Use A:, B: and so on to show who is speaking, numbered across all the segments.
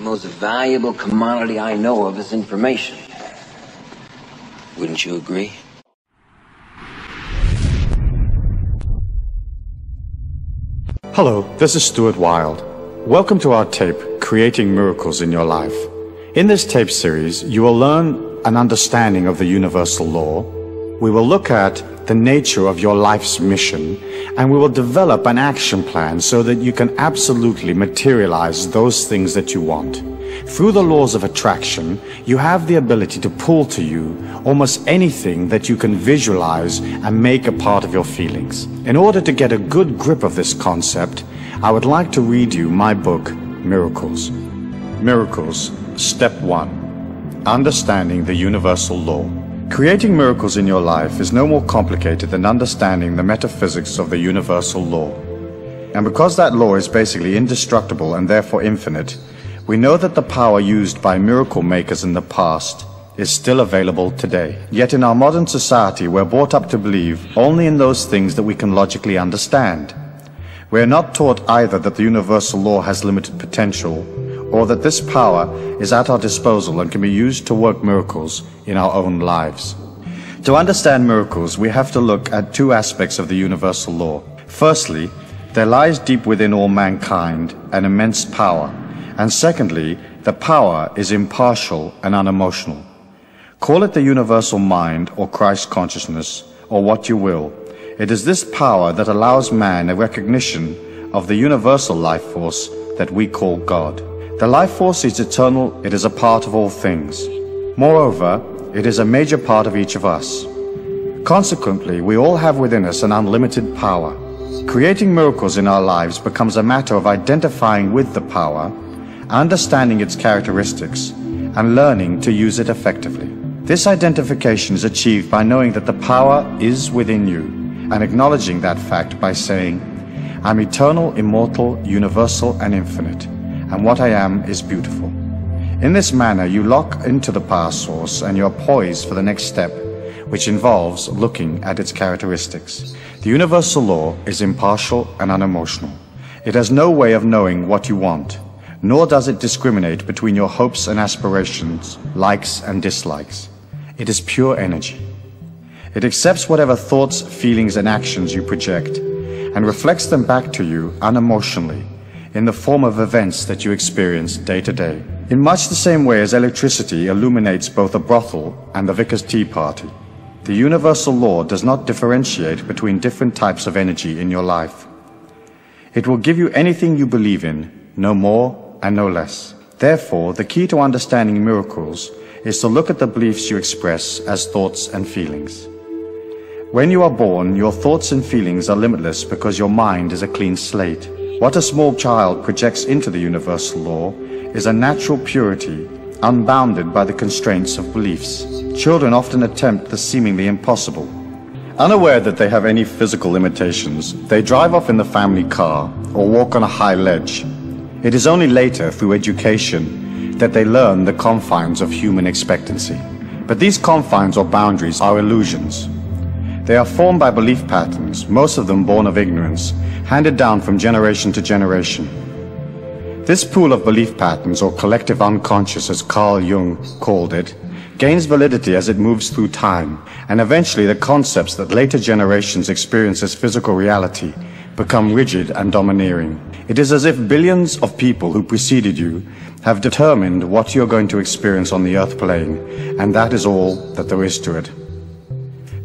A: The most valuable commodity I know of is information. Wouldn't you agree?
B: Hello, this is Stuart Wilde. Welcome to our tape, Creating Miracles in Your Life. In this tape series, you will learn an understanding of the universal law. We will look at the nature of your life's mission, and we will develop an action plan so that you can absolutely materialize those things that you want. Through the laws of attraction, you have the ability to pull to you almost anything that you can visualize and make a part of your feelings. In order to get a good grip of this concept, I would like to read you my book, Miracles. Miracles, Step 1 Understanding the Universal Law. Creating miracles in your life is no more complicated than understanding the metaphysics of the universal law. And because that law is basically indestructible and therefore infinite, we know that the power used by miracle makers in the past is still available today. Yet in our modern society, we're brought up to believe only in those things that we can logically understand. We are not taught either that the universal law has limited potential or that this power is at our disposal and can be used to work miracles in our own lives. To understand miracles, we have to look at two aspects of the universal law. Firstly, there lies deep within all mankind an immense power, and secondly, the power is impartial and unemotional. Call it the universal mind or Christ consciousness or what you will. It is this power that allows man a recognition of the universal life force that we call God. The life force is eternal, it is a part of all things. Moreover, it is a major part of each of us. Consequently, we all have within us an unlimited power. Creating miracles in our lives becomes a matter of identifying with the power, understanding its characteristics, and learning to use it effectively. This identification is achieved by knowing that the power is within you and acknowledging that fact by saying, I'm eternal, immortal, universal, and infinite and what I am is beautiful. In this manner, you lock into the power source and you're poised for the next step, which involves looking at its characteristics. The universal law is impartial and unemotional. It has no way of knowing what you want, nor does it discriminate between your hopes and aspirations, likes and dislikes. It is pure energy. It accepts whatever thoughts, feelings, and actions you project and reflects them back to you unemotionally in the form of events that you experience day to day. In much the same way as electricity illuminates both a brothel and the vicar's tea party, the universal law does not differentiate between different types of energy in your life. It will give you anything you believe in, no more and no less. Therefore, the key to understanding miracles is to look at the beliefs you express as thoughts and feelings. When you are born, your thoughts and feelings are limitless because your mind is a clean slate. What a small child projects into the universal law is a natural purity, unbounded by the constraints of beliefs. Children often attempt the seemingly impossible. Unaware that they have any physical limitations, they drive off in the family car or walk on a high ledge. It is only later, through education, that they learn the confines of human expectancy. But these confines or boundaries are illusions. They are formed by belief patterns, most of them born of ignorance, handed down from generation to generation. This pool of belief patterns, or collective unconscious as Carl Jung called it, gains validity as it moves through time, and eventually the concepts that later generations experience as physical reality become rigid and domineering. It is as if billions of people who preceded you have determined what you're going to experience on the earth plane, and that is all that there is to it.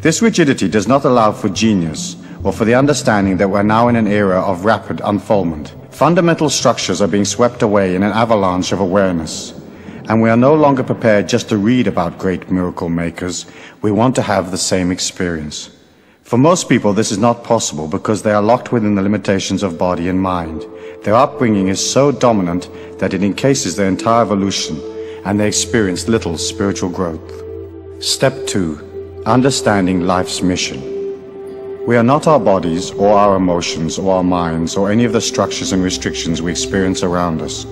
B: This rigidity does not allow for genius, or for the understanding that we're now in an era of rapid unfoldment. Fundamental structures are being swept away in an avalanche of awareness. And we are no longer prepared just to read about great miracle makers. We want to have the same experience. For most people, this is not possible because they are locked within the limitations of body and mind. Their upbringing is so dominant that it encases their entire evolution and they experience little spiritual growth. Step 2. Understanding life's mission. We are not our bodies or our emotions or our minds or any of the structures and restrictions we experience around us.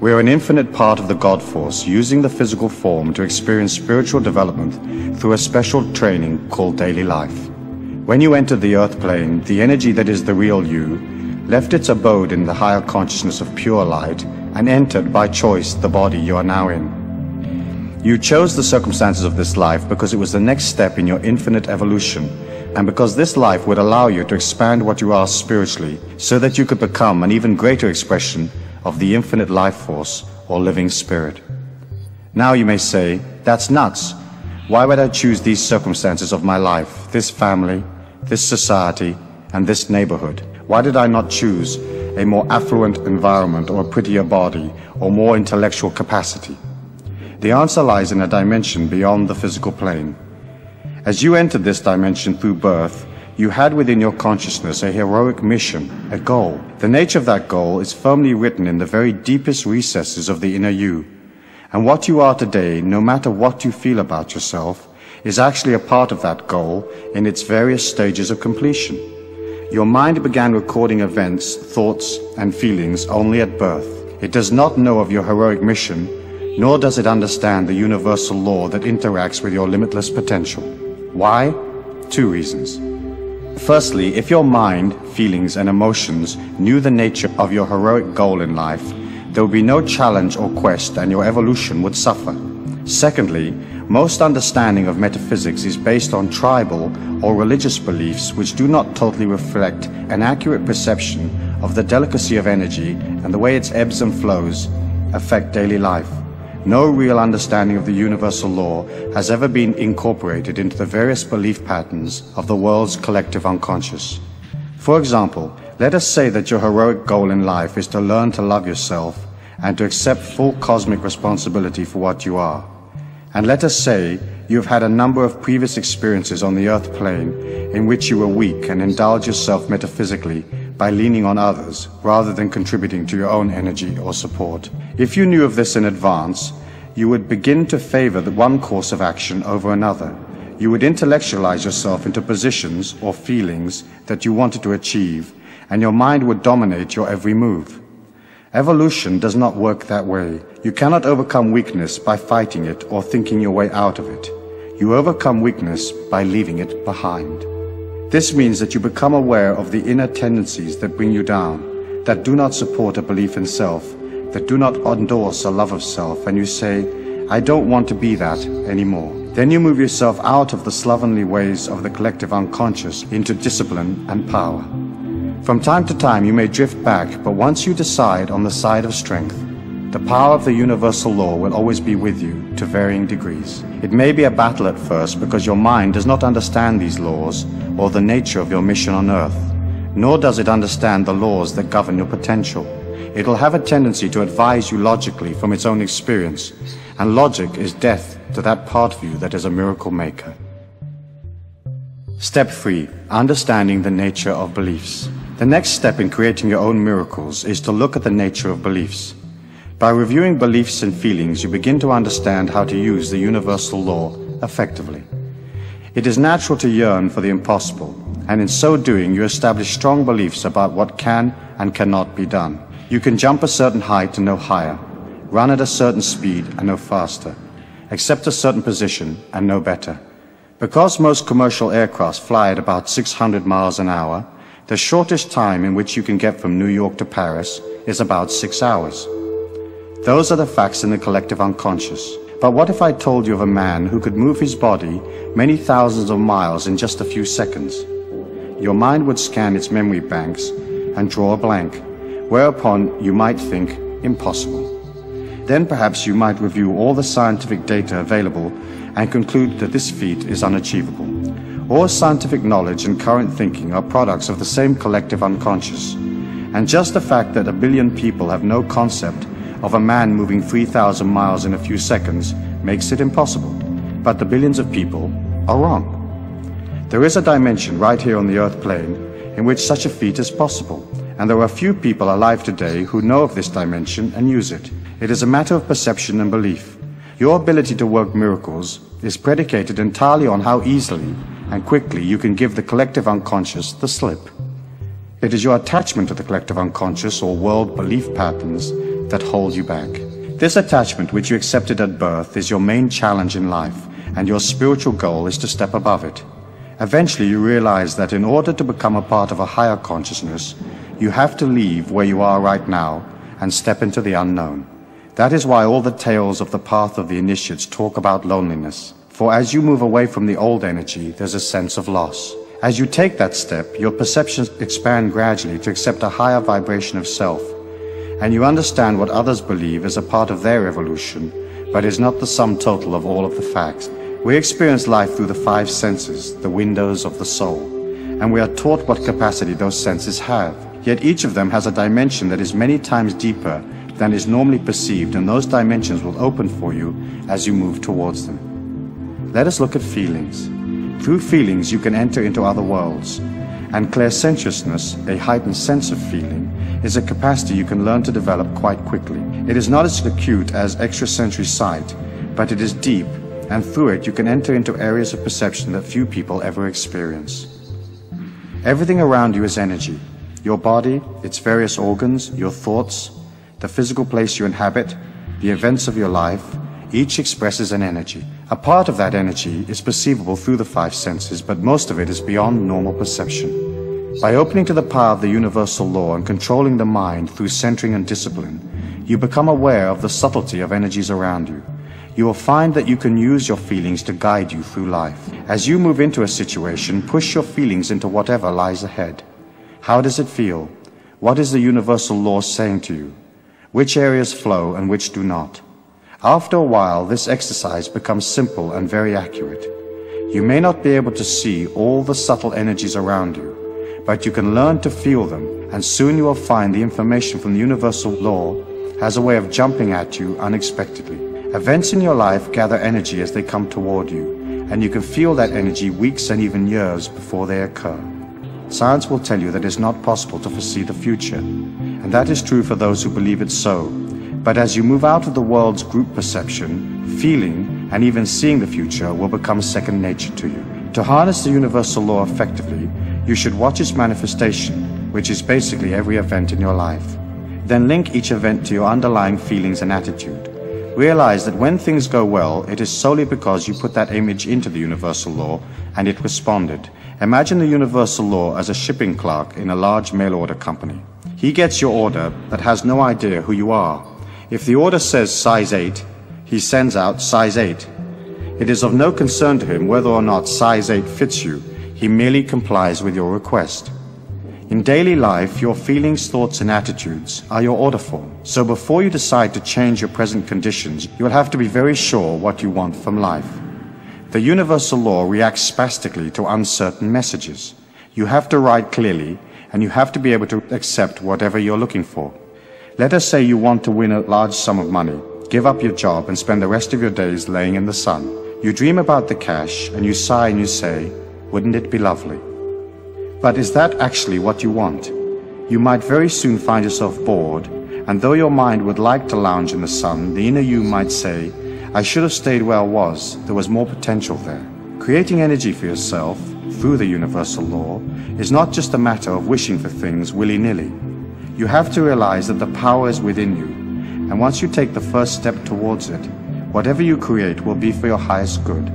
B: We are an infinite part of the God force using the physical form to experience spiritual development through a special training called daily life. When you entered the earth plane, the energy that is the real you left its abode in the higher consciousness of pure light and entered by choice the body you are now in. You chose the circumstances of this life because it was the next step in your infinite evolution, and because this life would allow you to expand what you are spiritually, so that you could become an even greater expression of the infinite life force or living spirit. Now you may say, that's nuts. Why would I choose these circumstances of my life, this family, this society, and this neighborhood? Why did I not choose a more affluent environment or a prettier body or more intellectual capacity? The answer lies in a dimension beyond the physical plane. As you entered this dimension through birth, you had within your consciousness a heroic mission, a goal. The nature of that goal is firmly written in the very deepest recesses of the inner you. And what you are today, no matter what you feel about yourself, is actually a part of that goal in its various stages of completion. Your mind began recording events, thoughts, and feelings only at birth. It does not know of your heroic mission, nor does it understand the universal law that interacts with your limitless potential. Why? Two reasons. Firstly, if your mind, feelings, and emotions knew the nature of your heroic goal in life, there would be no challenge or quest and your evolution would suffer. Secondly, most understanding of metaphysics is based on tribal or religious beliefs which do not totally reflect an accurate perception of the delicacy of energy and the way its ebbs and flows affect daily life. No real understanding of the universal law has ever been incorporated into the various belief patterns of the world's collective unconscious. For example, let us say that your heroic goal in life is to learn to love yourself and to accept full cosmic responsibility for what you are. And let us say you have had a number of previous experiences on the earth plane in which you were weak and indulge yourself metaphysically by leaning on others rather than contributing to your own energy or support. If you knew of this in advance, you would begin to favor the one course of action over another. You would intellectualize yourself into positions or feelings that you wanted to achieve and your mind would dominate your every move. Evolution does not work that way. You cannot overcome weakness by fighting it or thinking your way out of it. You overcome weakness by leaving it behind. This means that you become aware of the inner tendencies that bring you down, that do not support a belief in self, that do not endorse a love of self, and you say, I don't want to be that anymore. Then you move yourself out of the slovenly ways of the collective unconscious into discipline and power. From time to time you may drift back, but once you decide on the side of strength, the power of the universal law will always be with you to varying degrees. It may be a battle at first because your mind does not understand these laws or the nature of your mission on earth, nor does it understand the laws that govern your potential. It will have a tendency to advise you logically from its own experience, and logic is death to that part of you that is a miracle maker. Step 3. Understanding the nature of beliefs. The next step in creating your own miracles is to look at the nature of beliefs. By reviewing beliefs and feelings, you begin to understand how to use the universal law effectively. It is natural to yearn for the impossible, and in so doing, you establish strong beliefs about what can and cannot be done. You can jump a certain height and no higher, run at a certain speed and no faster, accept a certain position and no better. Because most commercial aircraft fly at about 600 miles an hour, the shortest time in which you can get from New York to Paris is about six hours. Those are the facts in the collective unconscious. But what if I told you of a man who could move his body many thousands of miles in just a few seconds? Your mind would scan its memory banks and draw a blank, whereupon you might think impossible. Then perhaps you might review all the scientific data available and conclude that this feat is unachievable. All scientific knowledge and current thinking are products of the same collective unconscious. And just the fact that a billion people have no concept of a man moving 3,000 miles in a few seconds makes it impossible. But the billions of people are wrong. There is a dimension right here on the earth plane in which such a feat is possible. And there are few people alive today who know of this dimension and use it. It is a matter of perception and belief. Your ability to work miracles is predicated entirely on how easily and quickly you can give the collective unconscious the slip. It is your attachment to the collective unconscious or world belief patterns that hold you back. This attachment which you accepted at birth is your main challenge in life, and your spiritual goal is to step above it. Eventually you realize that in order to become a part of a higher consciousness, you have to leave where you are right now and step into the unknown. That is why all the tales of the path of the initiates talk about loneliness. For as you move away from the old energy, there's a sense of loss. As you take that step, your perceptions expand gradually to accept a higher vibration of self, and you understand what others believe is a part of their evolution, but is not the sum total of all of the facts. We experience life through the five senses, the windows of the soul, and we are taught what capacity those senses have. Yet each of them has a dimension that is many times deeper than is normally perceived, and those dimensions will open for you as you move towards them. Let us look at feelings. Through feelings, you can enter into other worlds, and clairsentiousness, a heightened sense of feeling, is a capacity you can learn to develop quite quickly. It is not as acute as extrasensory sight, but it is deep and through it you can enter into areas of perception that few people ever experience. Everything around you is energy. Your body, its various organs, your thoughts, the physical place you inhabit, the events of your life, each expresses an energy. A part of that energy is perceivable through the five senses, but most of it is beyond normal perception. By opening to the power of the universal law and controlling the mind through centering and discipline, you become aware of the subtlety of energies around you you will find that you can use your feelings to guide you through life. As you move into a situation, push your feelings into whatever lies ahead. How does it feel? What is the universal law saying to you? Which areas flow and which do not? After a while, this exercise becomes simple and very accurate. You may not be able to see all the subtle energies around you, but you can learn to feel them, and soon you will find the information from the universal law has a way of jumping at you unexpectedly. Events in your life gather energy as they come toward you, and you can feel that energy weeks and even years before they occur. Science will tell you that it is not possible to foresee the future, and that is true for those who believe it so. But as you move out of the world's group perception, feeling and even seeing the future will become second nature to you. To harness the universal law effectively, you should watch its manifestation, which is basically every event in your life. Then link each event to your underlying feelings and attitude. Realize that when things go well, it is solely because you put that image into the universal law and it responded. Imagine the universal law as a shipping clerk in a large mail order company. He gets your order but has no idea who you are. If the order says size 8, he sends out size 8. It is of no concern to him whether or not size 8 fits you. He merely complies with your request. In daily life, your feelings, thoughts, and attitudes are your order form. So before you decide to change your present conditions, you will have to be very sure what you want from life. The universal law reacts spastically to uncertain messages. You have to write clearly, and you have to be able to accept whatever you're looking for. Let us say you want to win a large sum of money, give up your job, and spend the rest of your days laying in the sun. You dream about the cash, and you sigh and you say, wouldn't it be lovely? But is that actually what you want? You might very soon find yourself bored, and though your mind would like to lounge in the sun, the inner you might say, I should have stayed where I was, there was more potential there. Creating energy for yourself, through the universal law, is not just a matter of wishing for things willy-nilly. You have to realize that the power is within you, and once you take the first step towards it, whatever you create will be for your highest good.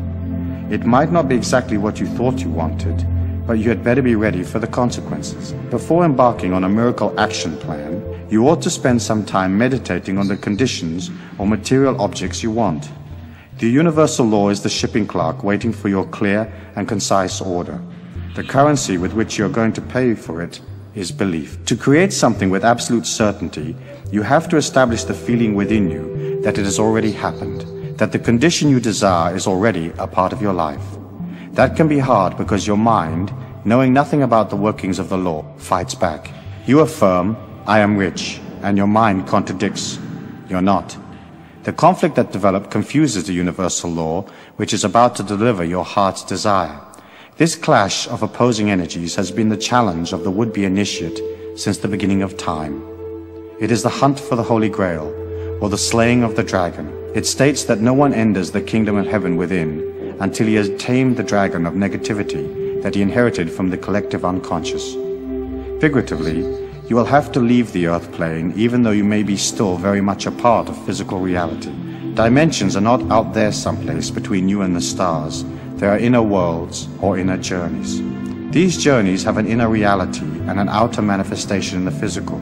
B: It might not be exactly what you thought you wanted, but you had better be ready for the consequences. Before embarking on a miracle action plan, you ought to spend some time meditating on the conditions or material objects you want. The universal law is the shipping clerk waiting for your clear and concise order. The currency with which you're going to pay for it is belief. To create something with absolute certainty, you have to establish the feeling within you that it has already happened, that the condition you desire is already a part of your life. That can be hard because your mind, knowing nothing about the workings of the law, fights back. You affirm, I am rich, and your mind contradicts, you're not. The conflict that developed confuses the universal law, which is about to deliver your heart's desire. This clash of opposing energies has been the challenge of the would-be initiate since the beginning of time. It is the hunt for the Holy Grail, or the slaying of the dragon. It states that no one enters the kingdom of heaven within, until he has tamed the dragon of negativity that he inherited from the collective unconscious. Figuratively, you will have to leave the earth plane even though you may be still very much a part of physical reality. Dimensions are not out there someplace between you and the stars. They are inner worlds or inner journeys. These journeys have an inner reality and an outer manifestation in the physical.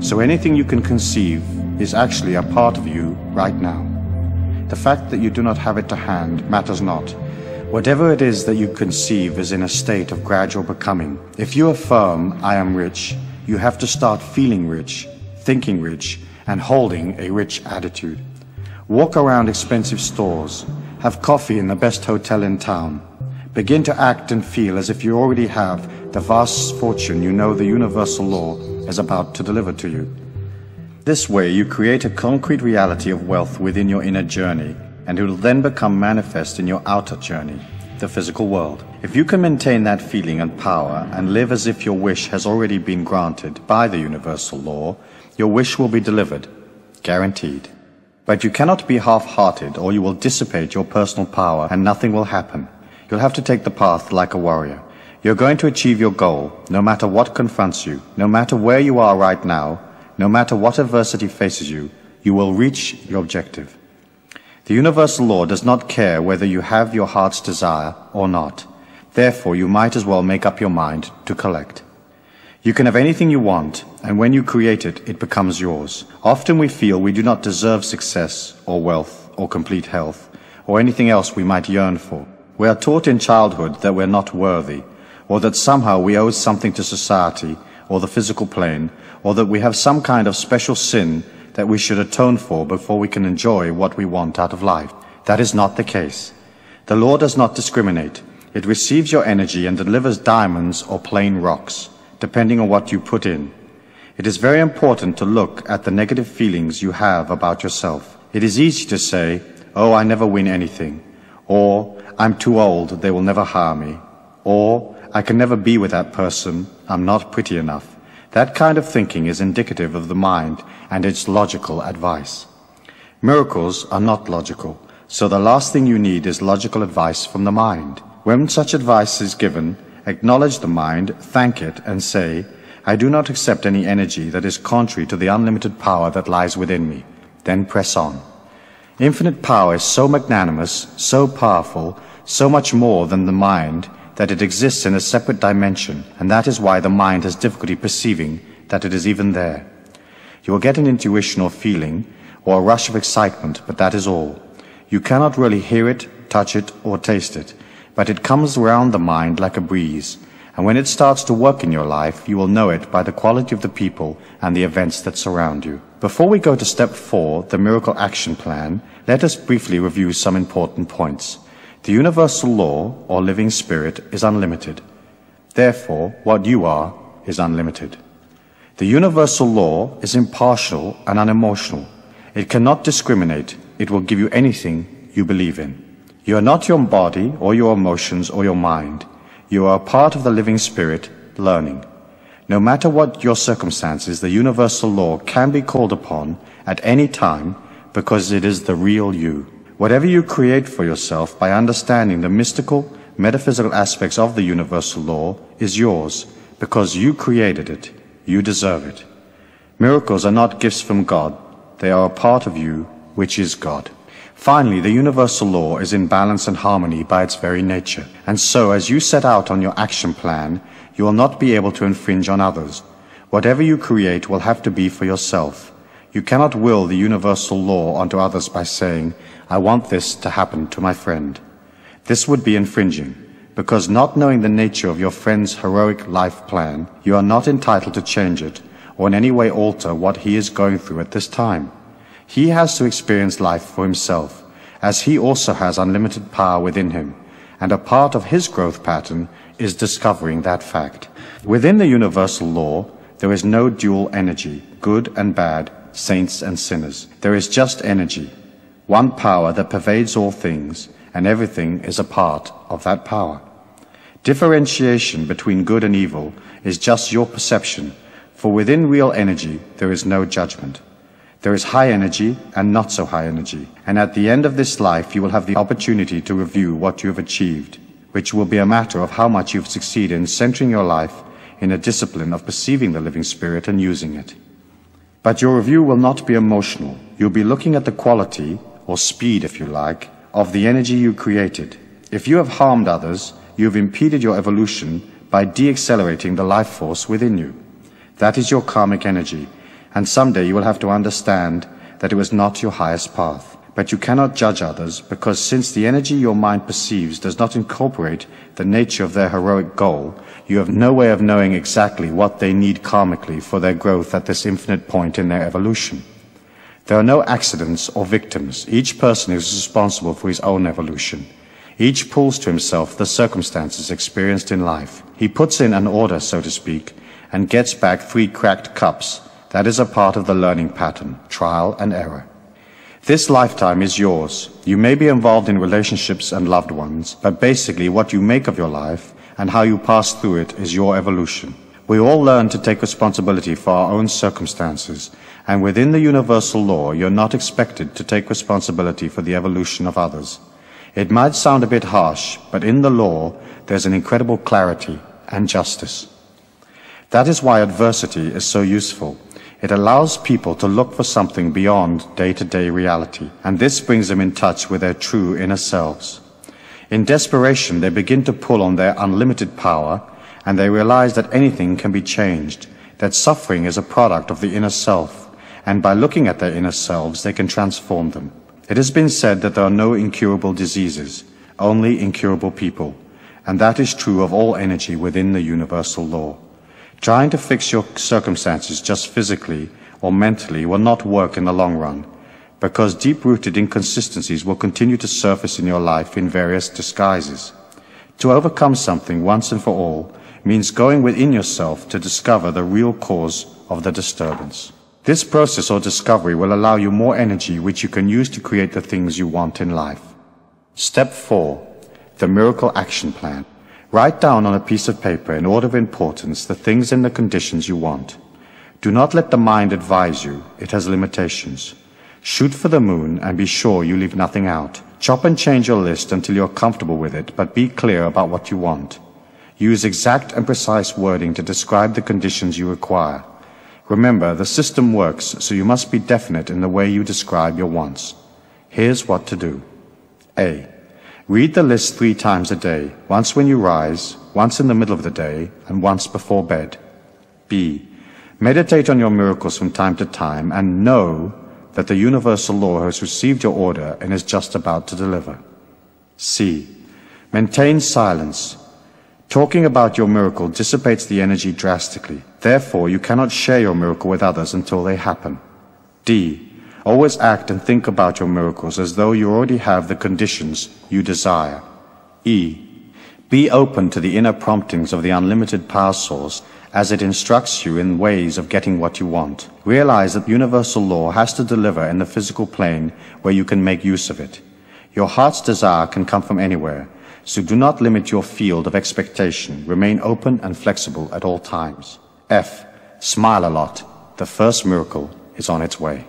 B: So anything you can conceive is actually a part of you right now. The fact that you do not have it to hand matters not. Whatever it is that you conceive is in a state of gradual becoming. If you affirm, I am rich, you have to start feeling rich, thinking rich, and holding a rich attitude. Walk around expensive stores, have coffee in the best hotel in town. Begin to act and feel as if you already have the vast fortune you know the universal law is about to deliver to you. This way you create a concrete reality of wealth within your inner journey, and it will then become manifest in your outer journey, the physical world. If you can maintain that feeling and power and live as if your wish has already been granted by the universal law, your wish will be delivered, guaranteed. But you cannot be half-hearted or you will dissipate your personal power and nothing will happen. You'll have to take the path like a warrior. You're going to achieve your goal, no matter what confronts you, no matter where you are right now, no matter what adversity faces you, you will reach your objective. The universal law does not care whether you have your heart's desire or not. Therefore, you might as well make up your mind to collect. You can have anything you want, and when you create it, it becomes yours. Often we feel we do not deserve success, or wealth, or complete health, or anything else we might yearn for. We are taught in childhood that we're not worthy, or that somehow we owe something to society, or the physical plane, or that we have some kind of special sin that we should atone for before we can enjoy what we want out of life. That is not the case. The law does not discriminate. It receives your energy and delivers diamonds or plain rocks depending on what you put in. It is very important to look at the negative feelings you have about yourself. It is easy to say, oh, I never win anything, or I'm too old, they will never hire me, or I can never be with that person, I'm not pretty enough. That kind of thinking is indicative of the mind and its logical advice. Miracles are not logical, so the last thing you need is logical advice from the mind. When such advice is given, Acknowledge the mind, thank it, and say, I do not accept any energy that is contrary to the unlimited power that lies within me. Then press on. Infinite power is so magnanimous, so powerful, so much more than the mind, that it exists in a separate dimension, and that is why the mind has difficulty perceiving that it is even there. You will get an intuition or feeling, or a rush of excitement, but that is all. You cannot really hear it, touch it, or taste it but it comes round the mind like a breeze, and when it starts to work in your life, you will know it by the quality of the people and the events that surround you. Before we go to step four, the miracle action plan, let us briefly review some important points. The universal law, or living spirit, is unlimited. Therefore, what you are is unlimited. The universal law is impartial and unemotional. It cannot discriminate. It will give you anything you believe in. You are not your body or your emotions or your mind. You are a part of the living spirit, learning. No matter what your circumstances, the universal law can be called upon at any time because it is the real you. Whatever you create for yourself by understanding the mystical, metaphysical aspects of the universal law is yours because you created it. You deserve it. Miracles are not gifts from God. They are a part of you, which is God. Finally, the universal law is in balance and harmony by its very nature. And so, as you set out on your action plan, you will not be able to infringe on others. Whatever you create will have to be for yourself. You cannot will the universal law onto others by saying, I want this to happen to my friend. This would be infringing, because not knowing the nature of your friend's heroic life plan, you are not entitled to change it or in any way alter what he is going through at this time. He has to experience life for himself, as he also has unlimited power within him, and a part of his growth pattern is discovering that fact. Within the universal law, there is no dual energy, good and bad, saints and sinners. There is just energy, one power that pervades all things, and everything is a part of that power. Differentiation between good and evil is just your perception, for within real energy there is no judgment. There is high energy and not so high energy. And at the end of this life, you will have the opportunity to review what you have achieved, which will be a matter of how much you've succeeded in centering your life in a discipline of perceiving the living spirit and using it. But your review will not be emotional. You'll be looking at the quality, or speed if you like, of the energy you created. If you have harmed others, you have impeded your evolution by deaccelerating the life force within you. That is your karmic energy, and someday you will have to understand that it was not your highest path. But you cannot judge others because since the energy your mind perceives does not incorporate the nature of their heroic goal, you have no way of knowing exactly what they need karmically for their growth at this infinite point in their evolution. There are no accidents or victims. Each person is responsible for his own evolution. Each pulls to himself the circumstances experienced in life. He puts in an order, so to speak, and gets back three cracked cups. That is a part of the learning pattern, trial and error. This lifetime is yours. You may be involved in relationships and loved ones, but basically what you make of your life and how you pass through it is your evolution. We all learn to take responsibility for our own circumstances, and within the universal law, you're not expected to take responsibility for the evolution of others. It might sound a bit harsh, but in the law, there's an incredible clarity and justice. That is why adversity is so useful. It allows people to look for something beyond day-to-day reality, and this brings them in touch with their true inner selves. In desperation, they begin to pull on their unlimited power, and they realize that anything can be changed, that suffering is a product of the inner self, and by looking at their inner selves, they can transform them. It has been said that there are no incurable diseases, only incurable people, and that is true of all energy within the universal law. Trying to fix your circumstances just physically or mentally will not work in the long run because deep-rooted inconsistencies will continue to surface in your life in various disguises. To overcome something once and for all means going within yourself to discover the real cause of the disturbance. This process or discovery will allow you more energy which you can use to create the things you want in life. Step 4. The Miracle Action Plan. Write down on a piece of paper in order of importance the things and the conditions you want. Do not let the mind advise you. It has limitations. Shoot for the moon and be sure you leave nothing out. Chop and change your list until you're comfortable with it, but be clear about what you want. Use exact and precise wording to describe the conditions you require. Remember, the system works, so you must be definite in the way you describe your wants. Here's what to do. A. Read the list three times a day, once when you rise, once in the middle of the day, and once before bed. B. Meditate on your miracles from time to time and know that the universal law has received your order and is just about to deliver. C. Maintain silence. Talking about your miracle dissipates the energy drastically. Therefore, you cannot share your miracle with others until they happen. D. Always act and think about your miracles as though you already have the conditions you desire. E. Be open to the inner promptings of the unlimited power source as it instructs you in ways of getting what you want. Realize that universal law has to deliver in the physical plane where you can make use of it. Your heart's desire can come from anywhere, so do not limit your field of expectation. Remain open and flexible at all times. F. Smile a lot. The first miracle is on its way.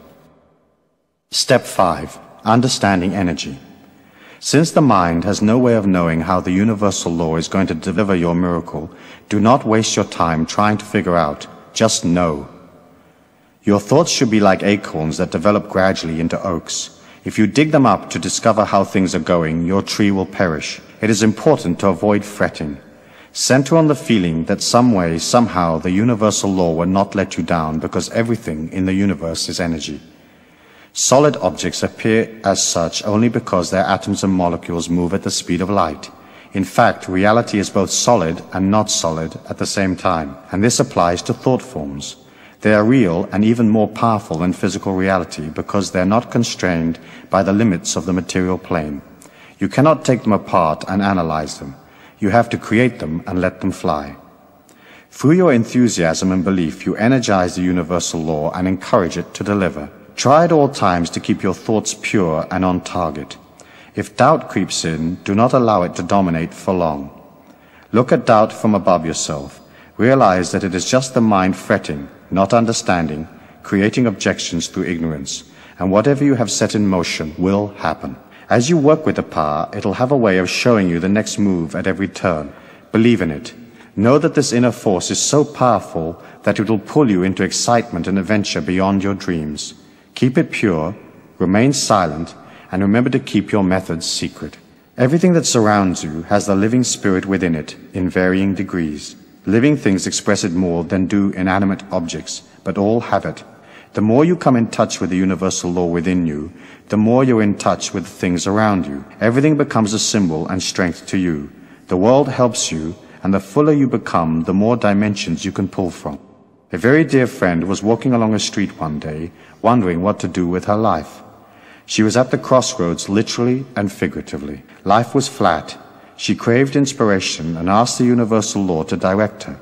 B: Step 5. Understanding energy. Since the mind has no way of knowing how the universal law is going to deliver your miracle, do not waste your time trying to figure out. Just know. Your thoughts should be like acorns that develop gradually into oaks. If you dig them up to discover how things are going, your tree will perish. It is important to avoid fretting. Center on the feeling that some way, somehow, the universal law will not let you down because everything in the universe is energy. Solid objects appear as such only because their atoms and molecules move at the speed of light. In fact, reality is both solid and not solid at the same time, and this applies to thought forms. They are real and even more powerful than physical reality because they are not constrained by the limits of the material plane. You cannot take them apart and analyze them. You have to create them and let them fly. Through your enthusiasm and belief, you energize the universal law and encourage it to deliver. Try at all times to keep your thoughts pure and on target. If doubt creeps in, do not allow it to dominate for long. Look at doubt from above yourself. Realize that it is just the mind fretting, not understanding, creating objections through ignorance, and whatever you have set in motion will happen. As you work with the power, it'll have a way of showing you the next move at every turn. Believe in it. Know that this inner force is so powerful that it will pull you into excitement and adventure beyond your dreams. Keep it pure, remain silent, and remember to keep your methods secret. Everything that surrounds you has the living spirit within it in varying degrees. Living things express it more than do inanimate objects, but all have it. The more you come in touch with the universal law within you, the more you're in touch with the things around you. Everything becomes a symbol and strength to you. The world helps you, and the fuller you become, the more dimensions you can pull from. A very dear friend was walking along a street one day, wondering what to do with her life. She was at the crossroads literally and figuratively. Life was flat. She craved inspiration and asked the universal law to direct her.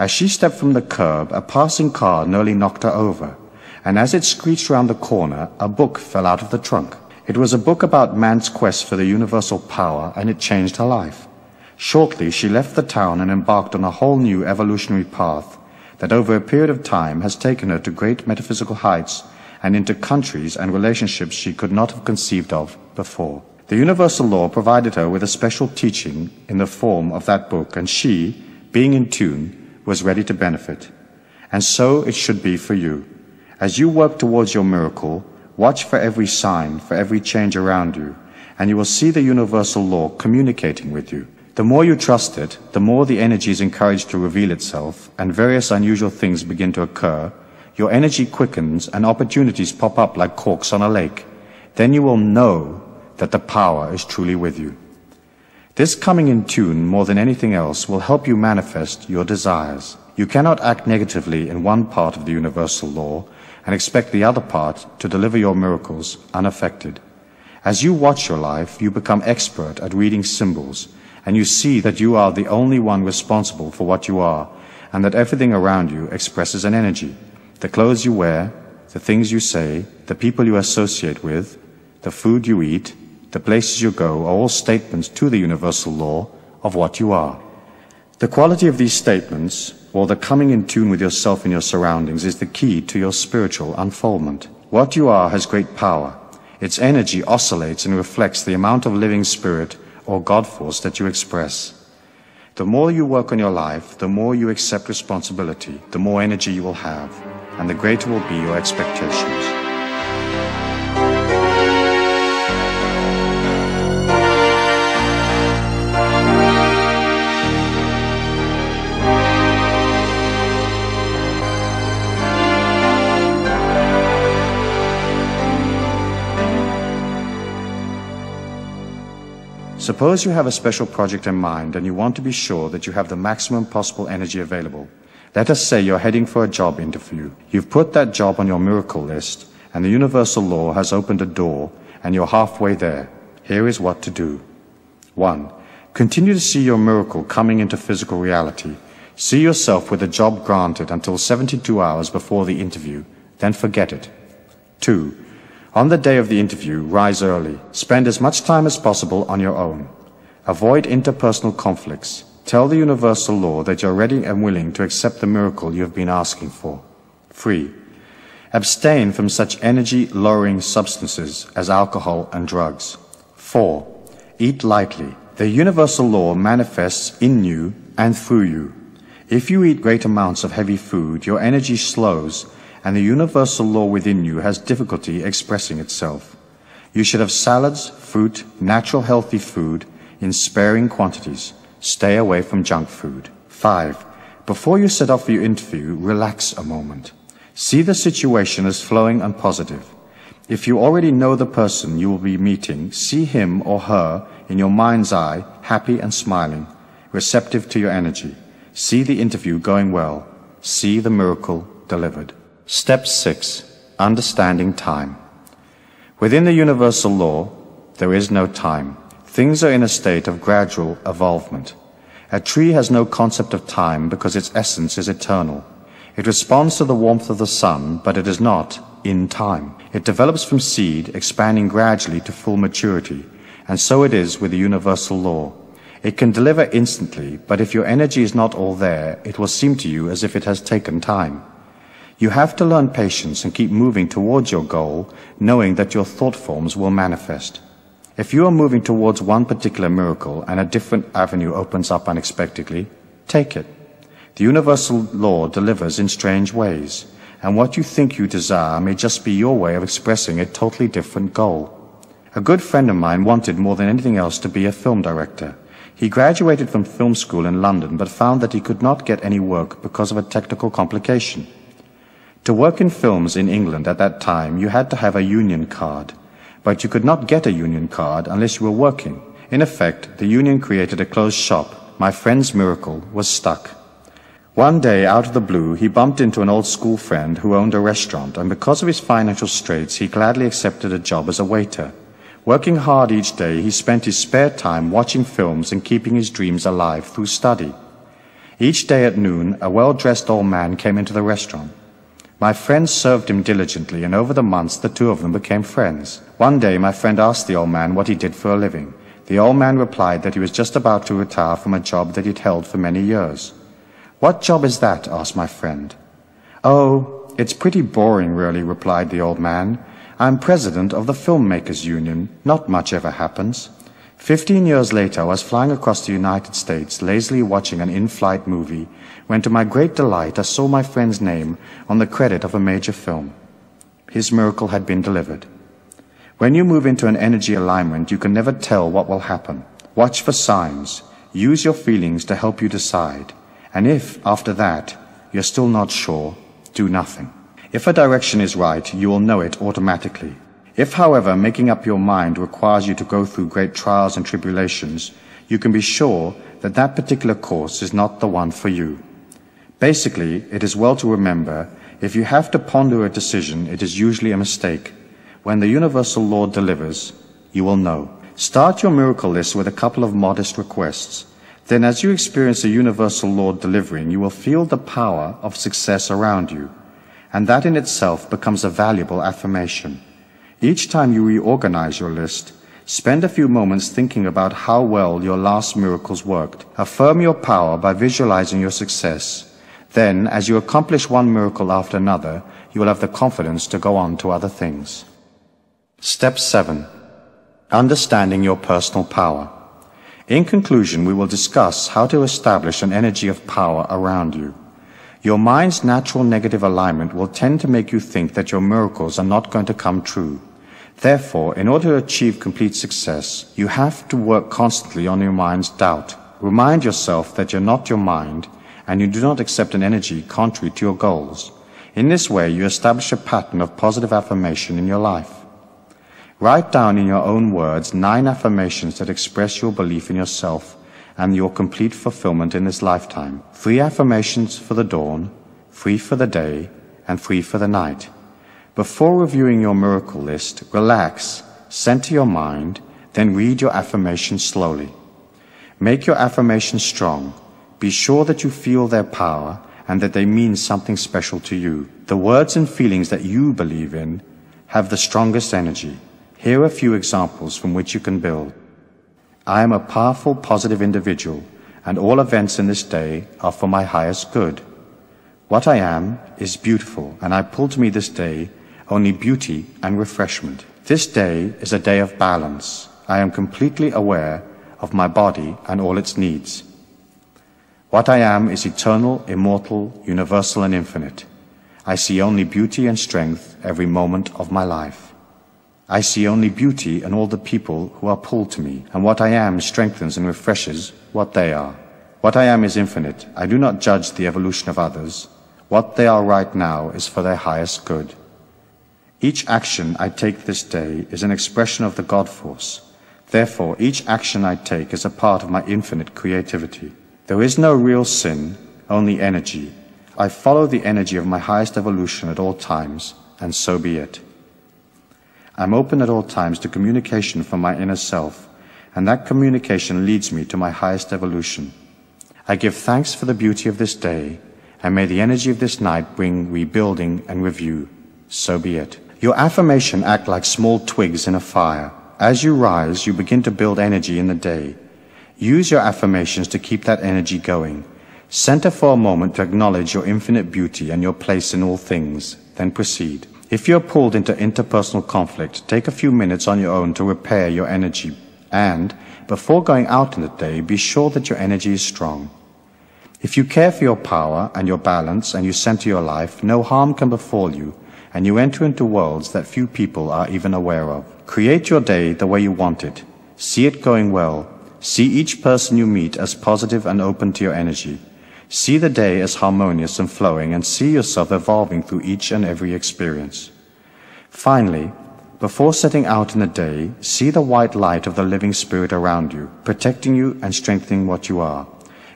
B: As she stepped from the curb, a passing car nearly knocked her over, and as it screeched round the corner, a book fell out of the trunk. It was a book about man's quest for the universal power, and it changed her life. Shortly, she left the town and embarked on a whole new evolutionary path that over a period of time has taken her to great metaphysical heights and into countries and relationships she could not have conceived of before. The universal law provided her with a special teaching in the form of that book, and she, being in tune, was ready to benefit. And so it should be for you. As you work towards your miracle, watch for every sign, for every change around you, and you will see the universal law communicating with you. The more you trust it, the more the energy is encouraged to reveal itself, and various unusual things begin to occur. Your energy quickens, and opportunities pop up like corks on a lake. Then you will know that the power is truly with you. This coming in tune more than anything else will help you manifest your desires. You cannot act negatively in one part of the universal law and expect the other part to deliver your miracles unaffected. As you watch your life, you become expert at reading symbols and you see that you are the only one responsible for what you are and that everything around you expresses an energy. The clothes you wear, the things you say, the people you associate with, the food you eat, the places you go are all statements to the universal law of what you are. The quality of these statements, or the coming in tune with yourself and your surroundings, is the key to your spiritual unfoldment. What you are has great power. Its energy oscillates and reflects the amount of living spirit or God force that you express. The more you work on your life, the more you accept responsibility, the more energy you will have, and the greater will be your expectations. Suppose you have a special project in mind and you want to be sure that you have the maximum possible energy available. Let us say you're heading for a job interview. You've put that job on your miracle list and the universal law has opened a door and you're halfway there. Here is what to do. 1. Continue to see your miracle coming into physical reality. See yourself with a job granted until 72 hours before the interview, then forget it. 2. On the day of the interview, rise early. Spend as much time as possible on your own. Avoid interpersonal conflicts. Tell the universal law that you're ready and willing to accept the miracle you have been asking for. 3. Abstain from such energy-lowering substances as alcohol and drugs. 4. Eat lightly. The universal law manifests in you and through you. If you eat great amounts of heavy food, your energy slows and the universal law within you has difficulty expressing itself. You should have salads, fruit, natural healthy food in sparing quantities. Stay away from junk food. 5. Before you set off for your interview, relax a moment. See the situation as flowing and positive. If you already know the person you will be meeting, see him or her in your mind's eye, happy and smiling, receptive to your energy. See the interview going well. See the miracle delivered. Step 6. Understanding time. Within the universal law, there is no time. Things are in a state of gradual evolvement. A tree has no concept of time because its essence is eternal. It responds to the warmth of the sun, but it is not in time. It develops from seed, expanding gradually to full maturity, and so it is with the universal law. It can deliver instantly, but if your energy is not all there, it will seem to you as if it has taken time. You have to learn patience and keep moving towards your goal, knowing that your thought forms will manifest. If you are moving towards one particular miracle and a different avenue opens up unexpectedly, take it. The universal law delivers in strange ways, and what you think you desire may just be your way of expressing a totally different goal. A good friend of mine wanted more than anything else to be a film director. He graduated from film school in London but found that he could not get any work because of a technical complication. To work in films in England at that time, you had to have a union card, but you could not get a union card unless you were working. In effect, the union created a closed shop. My friend's miracle was stuck. One day, out of the blue, he bumped into an old school friend who owned a restaurant, and because of his financial straits, he gladly accepted a job as a waiter. Working hard each day, he spent his spare time watching films and keeping his dreams alive through study. Each day at noon, a well-dressed old man came into the restaurant. My friend served him diligently, and over the months the two of them became friends. One day my friend asked the old man what he did for a living. The old man replied that he was just about to retire from a job that he'd held for many years. What job is that? asked my friend. Oh, it's pretty boring, really, replied the old man. I'm president of the Filmmakers Union. Not much ever happens. Fifteen years later, I was flying across the United States, lazily watching an in-flight movie, when to my great delight I saw my friend's name on the credit of a major film. His miracle had been delivered. When you move into an energy alignment, you can never tell what will happen. Watch for signs. Use your feelings to help you decide. And if, after that, you're still not sure, do nothing. If a direction is right, you will know it automatically. If, however, making up your mind requires you to go through great trials and tribulations, you can be sure that that particular course is not the one for you. Basically, it is well to remember, if you have to ponder a decision, it is usually a mistake. When the universal law delivers, you will know. Start your miracle list with a couple of modest requests. Then as you experience the universal law delivering, you will feel the power of success around you. And that in itself becomes a valuable affirmation. Each time you reorganize your list, spend a few moments thinking about how well your last miracles worked. Affirm your power by visualizing your success. Then, as you accomplish one miracle after another, you will have the confidence to go on to other things. Step 7. Understanding your personal power. In conclusion, we will discuss how to establish an energy of power around you. Your mind's natural negative alignment will tend to make you think that your miracles are not going to come true. Therefore, in order to achieve complete success, you have to work constantly on your mind's doubt. Remind yourself that you're not your mind and you do not accept an energy contrary to your goals. In this way, you establish a pattern of positive affirmation in your life. Write down in your own words nine affirmations that express your belief in yourself and your complete fulfillment in this lifetime. Three affirmations for the dawn, three for the day, and three for the night. Before reviewing your miracle list, relax, center your mind, then read your affirmations slowly. Make your affirmations strong. Be sure that you feel their power and that they mean something special to you. The words and feelings that you believe in have the strongest energy. Here are a few examples from which you can build. I am a powerful, positive individual, and all events in this day are for my highest good. What I am is beautiful, and I pull to me this day only beauty and refreshment. This day is a day of balance. I am completely aware of my body and all its needs. What I am is eternal, immortal, universal, and infinite. I see only beauty and strength every moment of my life. I see only beauty in all the people who are pulled to me, and what I am strengthens and refreshes what they are. What I am is infinite. I do not judge the evolution of others. What they are right now is for their highest good. Each action I take this day is an expression of the God force. Therefore, each action I take is a part of my infinite creativity. There is no real sin, only energy. I follow the energy of my highest evolution at all times, and so be it. I'm open at all times to communication from my inner self, and that communication leads me to my highest evolution. I give thanks for the beauty of this day, and may the energy of this night bring rebuilding and review. So be it. Your affirmation act like small twigs in a fire. As you rise, you begin to build energy in the day. Use your affirmations to keep that energy going. Center for a moment to acknowledge your infinite beauty and your place in all things. Then proceed. If you're pulled into interpersonal conflict, take a few minutes on your own to repair your energy. And, before going out in the day, be sure that your energy is strong. If you care for your power and your balance and you center your life, no harm can befall you, and you enter into worlds that few people are even aware of. Create your day the way you want it. See it going well. See each person you meet as positive and open to your energy. See the day as harmonious and flowing and see yourself evolving through each and every experience. Finally, before setting out in the day, see the white light of the living spirit around you, protecting you and strengthening what you are.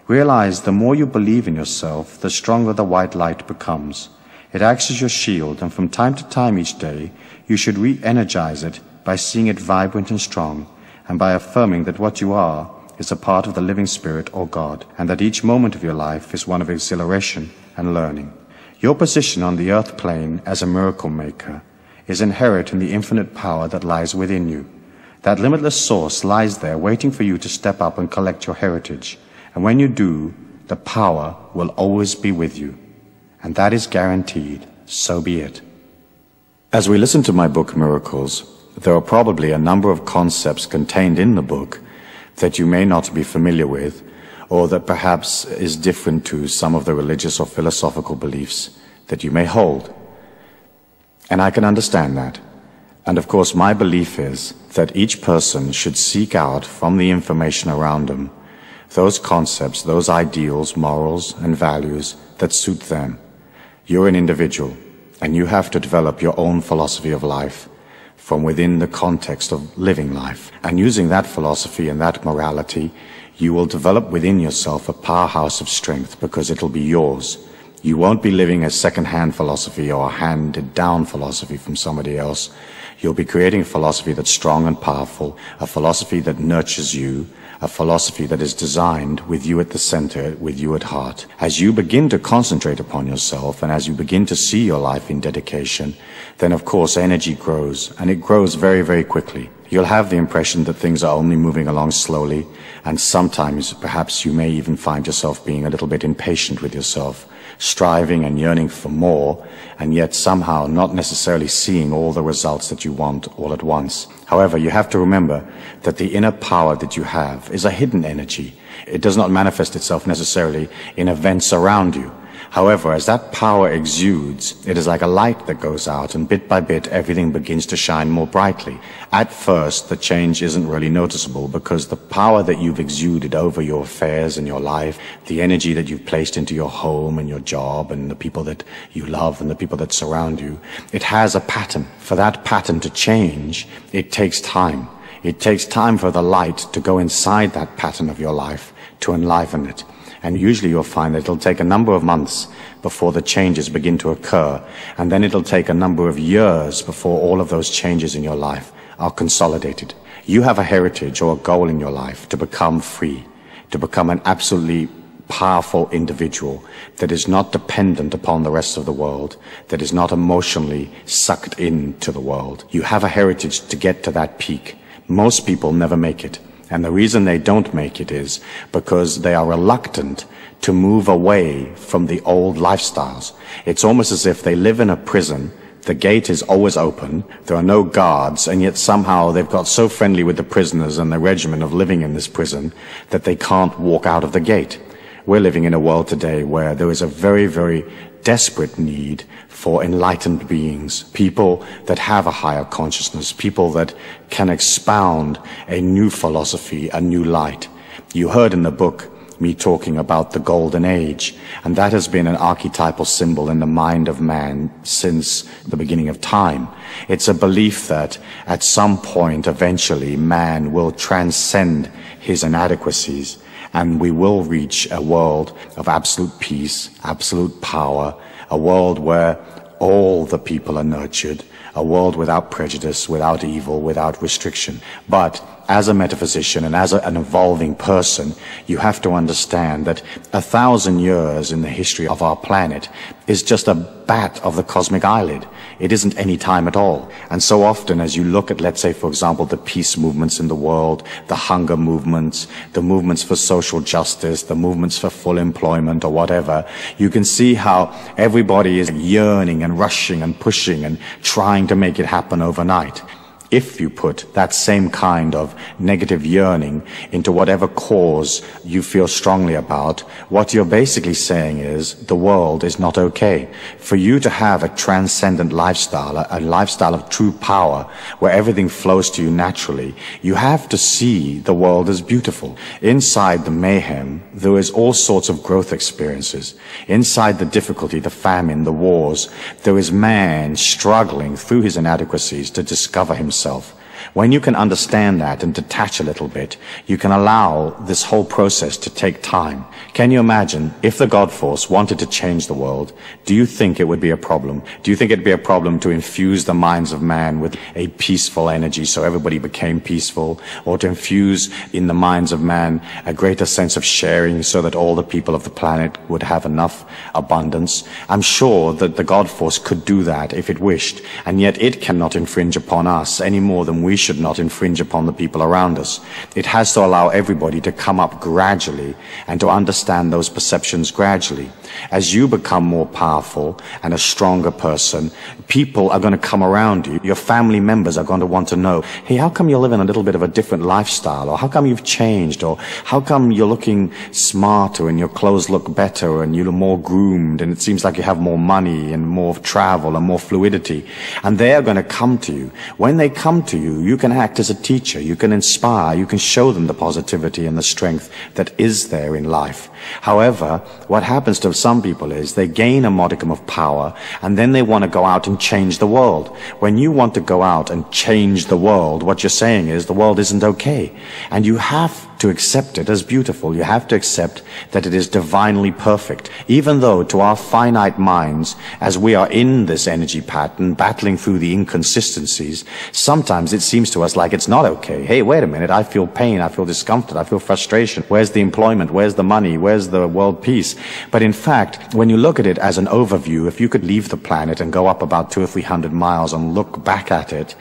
B: Realize the more you believe in yourself, the stronger the white light becomes. It acts as your shield, and from time to time each day, you should re-energize it by seeing it vibrant and strong, and by affirming that what you are is a part of the living spirit or God, and that each moment of your life is one of exhilaration and learning. Your position on the earth plane as a miracle maker is inherent in the infinite power that lies within you. That limitless source lies there waiting for you to step up and collect your heritage. And when you do, the power will always be with you. And that is guaranteed. So be it. As we listen to my book Miracles, there are probably a number of concepts contained in the book that you may not be familiar with, or that perhaps is different to some of the religious or philosophical beliefs that you may hold. And I can understand that. And of course, my belief is that each person should seek out from the information around them those concepts, those ideals, morals, and values that suit them. You're an individual, and you have to develop your own philosophy of life from within the context of living life. And using that philosophy and that morality, you will develop within yourself a powerhouse of strength because it'll be yours. You won't be living a second-hand philosophy or a handed-down philosophy from somebody else. You'll be creating a philosophy that's strong and powerful, a philosophy that nurtures you, a philosophy that is designed with you at the center, with you at heart. As you begin to concentrate upon yourself and as you begin to see your life in dedication, then of course energy grows and it grows very, very quickly. You'll have the impression that things are only moving along slowly and sometimes perhaps you may even find yourself being a little bit impatient with yourself striving and yearning for more, and yet somehow not necessarily seeing all the results that you want all at once. However, you have to remember that the inner power that you have is a hidden energy. It does not manifest itself necessarily in events around you. However, as that power exudes, it is like a light that goes out and bit by bit everything begins to shine more brightly. At first, the change isn't really noticeable because the power that you've exuded over your affairs and your life, the energy that you've placed into your home and your job and the people that you love and the people that surround you, it has a pattern. For that pattern to change, it takes time. It takes time for the light to go inside that pattern of your life to enliven it. And usually you'll find that it'll take a number of months before the changes begin to occur. And then it'll take a number of years before all of those changes in your life are consolidated. You have a heritage or a goal in your life to become free, to become an absolutely powerful individual that is not dependent upon the rest of the world, that is not emotionally sucked into the world. You have a heritage to get to that peak. Most people never make it. And the reason they don't make it is because they are reluctant to move away from the old lifestyles. It's almost as if they live in a prison. The gate is always open. There are no guards. And yet somehow they've got so friendly with the prisoners and the regimen of living in this prison that they can't walk out of the gate. We're living in a world today where there is a very, very desperate need for enlightened beings, people that have a higher consciousness, people that can expound a new philosophy, a new light. You heard in the book me talking about the golden age, and that has been an archetypal symbol in the mind of man since the beginning of time. It's a belief that at some point, eventually, man will transcend his inadequacies and we will reach a world of absolute peace, absolute power, a world where all the people are nurtured, a world without prejudice, without evil, without restriction. But as a metaphysician and as a, an evolving person, you have to understand that a thousand years in the history of our planet is just a bat of the cosmic eyelid. It isn't any time at all. And so often as you look at, let's say, for example, the peace movements in the world, the hunger movements, the movements for social justice, the movements for full employment or whatever, you can see how everybody is yearning and rushing and pushing and trying to make it happen overnight. If you put that same kind of negative yearning into whatever cause you feel strongly about, what you're basically saying is the world is not okay. For you to have a transcendent lifestyle, a, lifestyle of true power, where everything flows to you naturally, you have to see the world as beautiful. Inside the mayhem, there is all sorts of growth experiences. Inside the difficulty, the famine, the wars, there is man struggling through his inadequacies to discover himself itself. When you can understand that and detach a little bit, you can allow this whole process to take time. Can you imagine if the God force wanted to change the world, do you think it would be a problem? Do you think it'd be a problem to infuse the minds of man with a peaceful energy so everybody became peaceful or to infuse in the minds of man a greater sense of sharing so that all the people of the planet would have enough abundance? I'm sure that the God force could do that if it wished, and yet it cannot infringe upon us any more than we should not infringe upon the people around us. It has to allow everybody to come up gradually and to understand those perceptions gradually. As you become more powerful and a stronger person, people are going to come around you. Your family members are going to want to know, hey, how come you're living a little bit of a different lifestyle? Or how come you've changed? Or how come you're looking smarter and your clothes look better and you're more groomed and it seems like you have more money and more travel and more fluidity? And they are going to come to you. When they come to you, you can act as a teacher. You can inspire. You can show them the positivity and the strength that is there in life. However, what happens to some people is they gain a modicum of power and then they want to go out and change the world. When you want to go out and change the world, what you're saying is the world isn't okay. And you have to accept it as beautiful. You have to accept that it is divinely perfect. Even though to our finite minds, as we are in this energy pattern, battling through the inconsistencies, sometimes it seems to us like it's not okay. Hey, wait a minute. I feel pain. I feel discomfort. I feel frustration. Where's the employment? Where's the money? The world peace? But in fact, when you look at it as an overview, if you could leave the planet and go up about two or three hundred miles and look back at it,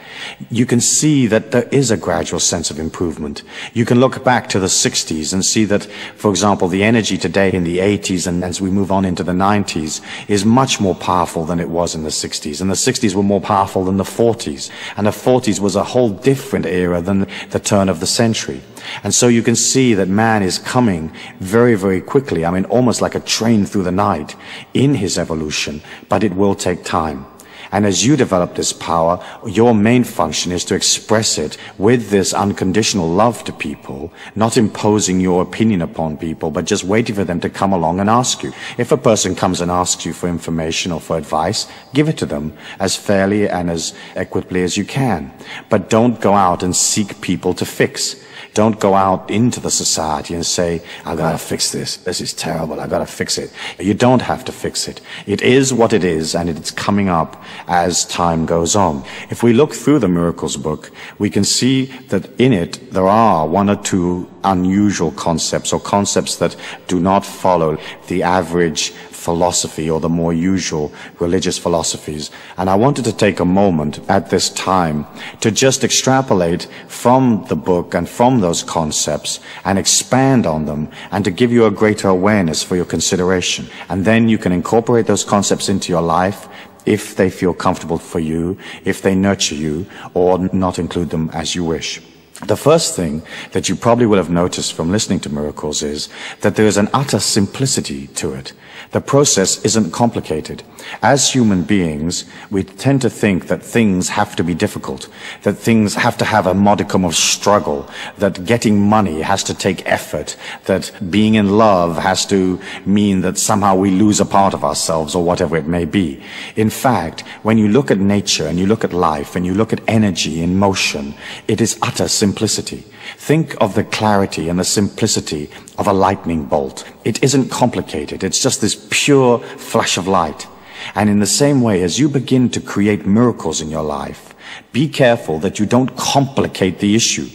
B: you can see that there is a gradual sense of improvement. You can look back to the 60s and see that, for example, the energy today in the 80s and as we move on into the 90s is much more powerful than it was in the 60s. And the 60s were more powerful than the 40s. And the 40s was a whole different era than the turn of the century. And so you can see that man is coming very, very quickly. I mean, almost like a train through the night in his evolution, but it will take time. And as you develop this power, your main function is to express it with this unconditional love to people, not imposing your opinion upon people, but just waiting for them to come along and ask you. If a person comes and asks you for information or for advice, give it to them as fairly and as equitably as you can. But don't go out and seek people to fix. Don't go out into the society and say, I gotta fix this. This is terrible. I gotta fix it. You don't have to fix it. It is what it is and it's coming up as time goes on. If we look through the miracles book, we can see that in it there are one or two unusual concepts or concepts that do not follow the average philosophy or the more usual religious philosophies. And I wanted to take a moment at this time to just extrapolate from the book and from those concepts and expand on them and to give you a greater awareness for your consideration. And then you can incorporate those concepts into your life if they feel comfortable for you, if they nurture you, or not include them as you wish. The first thing that you probably will have noticed from listening to miracles is that there is an utter simplicity to it. The process isn't complicated. As human beings, we tend to think that things have to be difficult, that things have to have a modicum of struggle, that getting money has to take effort, that being in love has to mean that somehow we lose a part of ourselves or whatever it may be. In fact, when you look at nature and you look at life and you look at energy in motion, it is utter simplicity. Think of the clarity and the simplicity of a lightning bolt. It isn't complicated. It's just this pure flash of light. And in the same way, as you begin to create miracles in your life, be careful that you don't complicate the issue.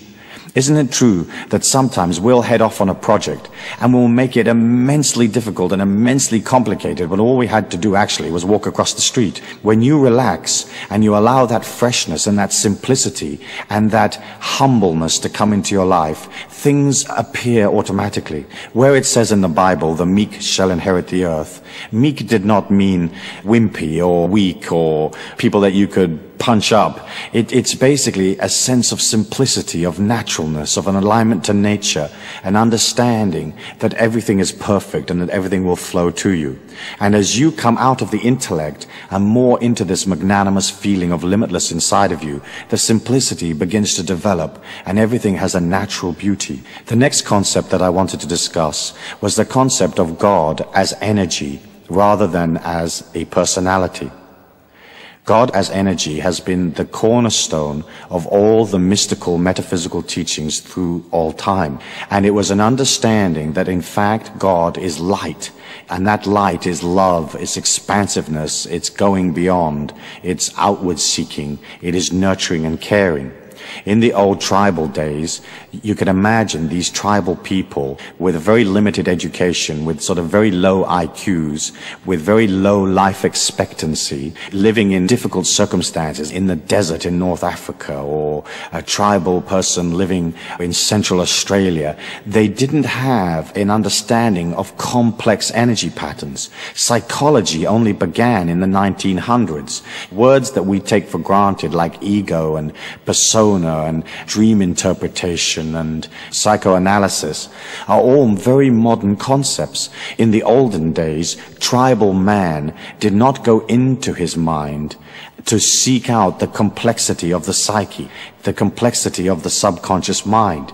B: Isn't it true that sometimes we'll head off on a project and we'll make it immensely difficult and immensely complicated when all we had to do actually was walk across the street? When you relax and you allow that freshness and that simplicity and that humbleness to come into your life, things appear automatically. Where it says in the Bible, the meek shall inherit the earth, meek did not mean wimpy or weak or people that you could punch up. It, it's basically a sense of simplicity, of naturalness, of an alignment to nature, an understanding that everything is perfect and that everything will flow to you. And as you come out of the intellect and more into this magnanimous feeling of limitless inside of you, the simplicity begins to develop and everything has a natural beauty. The next concept that I wanted to discuss was the concept of God as energy rather than as a personality. God as energy has been the cornerstone of all the mystical metaphysical teachings through all time. And it was an understanding that in fact God is light. And that light is love, it's expansiveness, it's going beyond, it's outward seeking, it is nurturing and caring. In the old tribal days, you can imagine these tribal people with very limited education, with sort of very low IQs, with very low life expectancy, living in difficult circumstances in the desert in North Africa or a tribal person living in Central Australia. They didn't have an understanding of complex energy patterns. Psychology only began in the 1900s. Words that we take for granted like ego and persona and dream interpretation and psychoanalysis are all very modern concepts. In the olden days, tribal man did not go into his mind to seek out the complexity of the psyche, the complexity of the subconscious mind.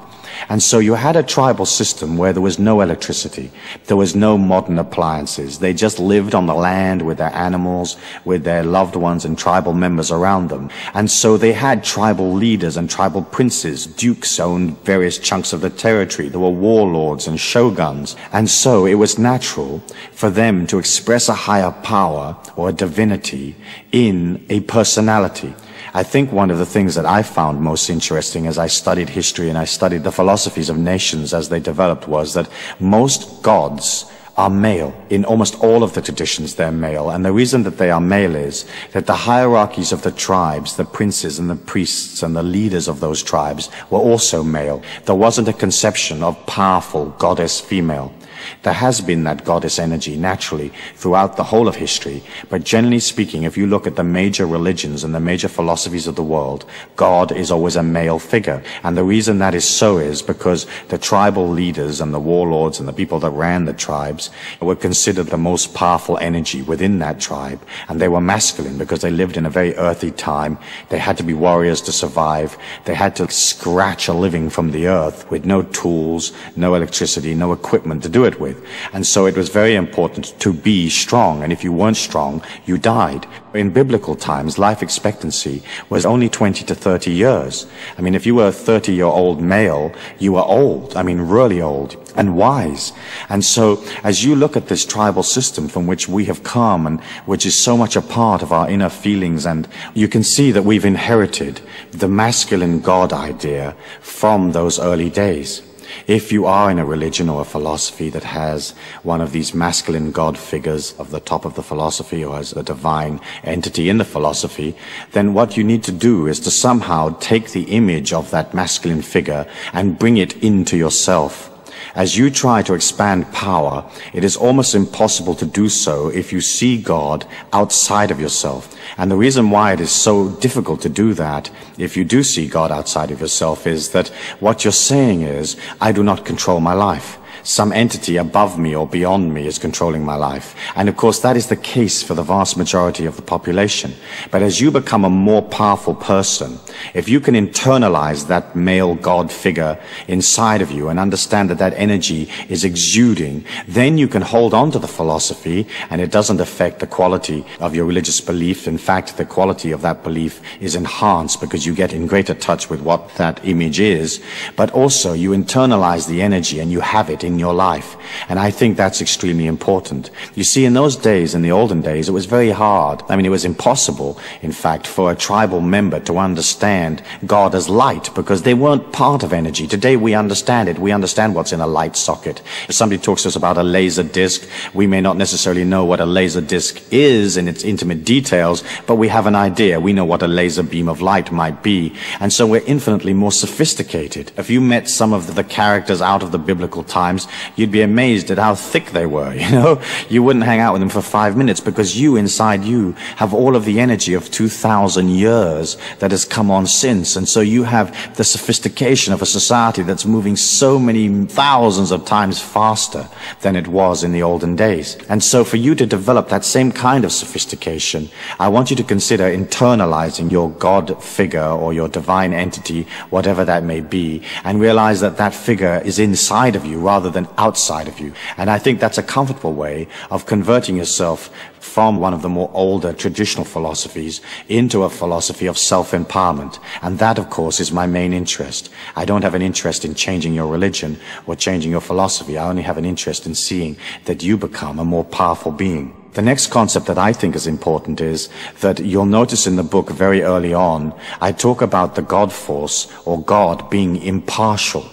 B: And so you had a tribal system where there was no electricity. There was no modern appliances. They just lived on the land with their animals, with their loved ones and tribal members around them. And so they had tribal leaders and tribal princes. Dukes owned various chunks of the territory. There were warlords and shoguns. And so it was natural for them to express a higher power or a divinity in a personality. I think one of the things that I found most interesting as I studied history and I studied the philosophies of nations as they developed was that most gods are male. In almost all of the traditions, they're male. And the reason that they are male is that the hierarchies of the tribes, the princes and the priests and the leaders of those tribes were also male. There wasn't a conception of powerful goddess female. There has been that goddess energy naturally throughout the whole of history, but generally speaking, if you look at the major religions and the major philosophies of the world, God is always a male figure. And the reason that is so is because the tribal leaders and the warlords and the people that ran the tribes were considered the most powerful energy within that tribe. And they were masculine because they lived in a very earthy time. They had to be warriors to survive. They had to scratch a living from the earth with no tools, no electricity, no equipment to do it with. And so it was very important to be strong. And if you weren't strong, you died. In biblical times, life expectancy was only 20 to 30 years. I mean, if you were a 30 year old male, you were old. I mean, really old and wise. And so as you look at this tribal system from which we have come and which is so much a part of our inner feelings and you can see that we've inherited the masculine God idea from those early days. If you are in a religion or a philosophy that has one of these masculine God figures of the top of the philosophy or as a divine entity in the philosophy, then what you need to do is to somehow take the image of that masculine figure and bring it into yourself. As you try to expand power, it is almost impossible to do so if you see God outside of yourself. And the reason why it is so difficult to do that, if you do see God outside of yourself, is that what you're saying is, I do not control my life some entity above me or beyond me is controlling my life. And of course, that is the case for the vast majority of the population. But as you become a more powerful person, if you can internalize that male God figure inside of you and understand that that energy is exuding, then you can hold on to the philosophy and it doesn't affect the quality of your religious belief. In fact, the quality of that belief is enhanced because you get in greater touch with what that image is. But also you internalize the energy and you have it in in your life. And I think that's extremely important. You see, in those days, in the olden days, it was very hard. I mean, it was impossible, in fact, for a tribal member to understand God as light because they weren't part of energy. Today we understand it. We understand what's in a light socket. If somebody talks to us about a laser disc, we may not necessarily know what a laser disc is in its intimate details, but we have an idea. We know what a laser beam of light might be. And so we're infinitely more sophisticated. If you met some of the characters out of the biblical times, times, you'd be amazed at how thick they were, you know? You wouldn't hang out with them for five minutes because you, inside you, have all of the energy of 2,000 years that has come on since. And so you have the sophistication of a society that's moving so many thousands of times faster than it was in the olden days. And so for you to develop that same kind of sophistication, I want you to consider internalizing your God figure or your divine entity, whatever that may be, and realize that that figure is inside of you rather than outside of you. And I think that's a comfortable way of converting yourself from one of the more older traditional philosophies into a philosophy of self-empowerment. And that, of course, is my main interest. I don't have an interest in changing your religion or changing your philosophy. I only have an interest in seeing that you become a more powerful being. The next concept that I think is important is that you'll notice in the book very early on, I talk about the God force or God being impartial.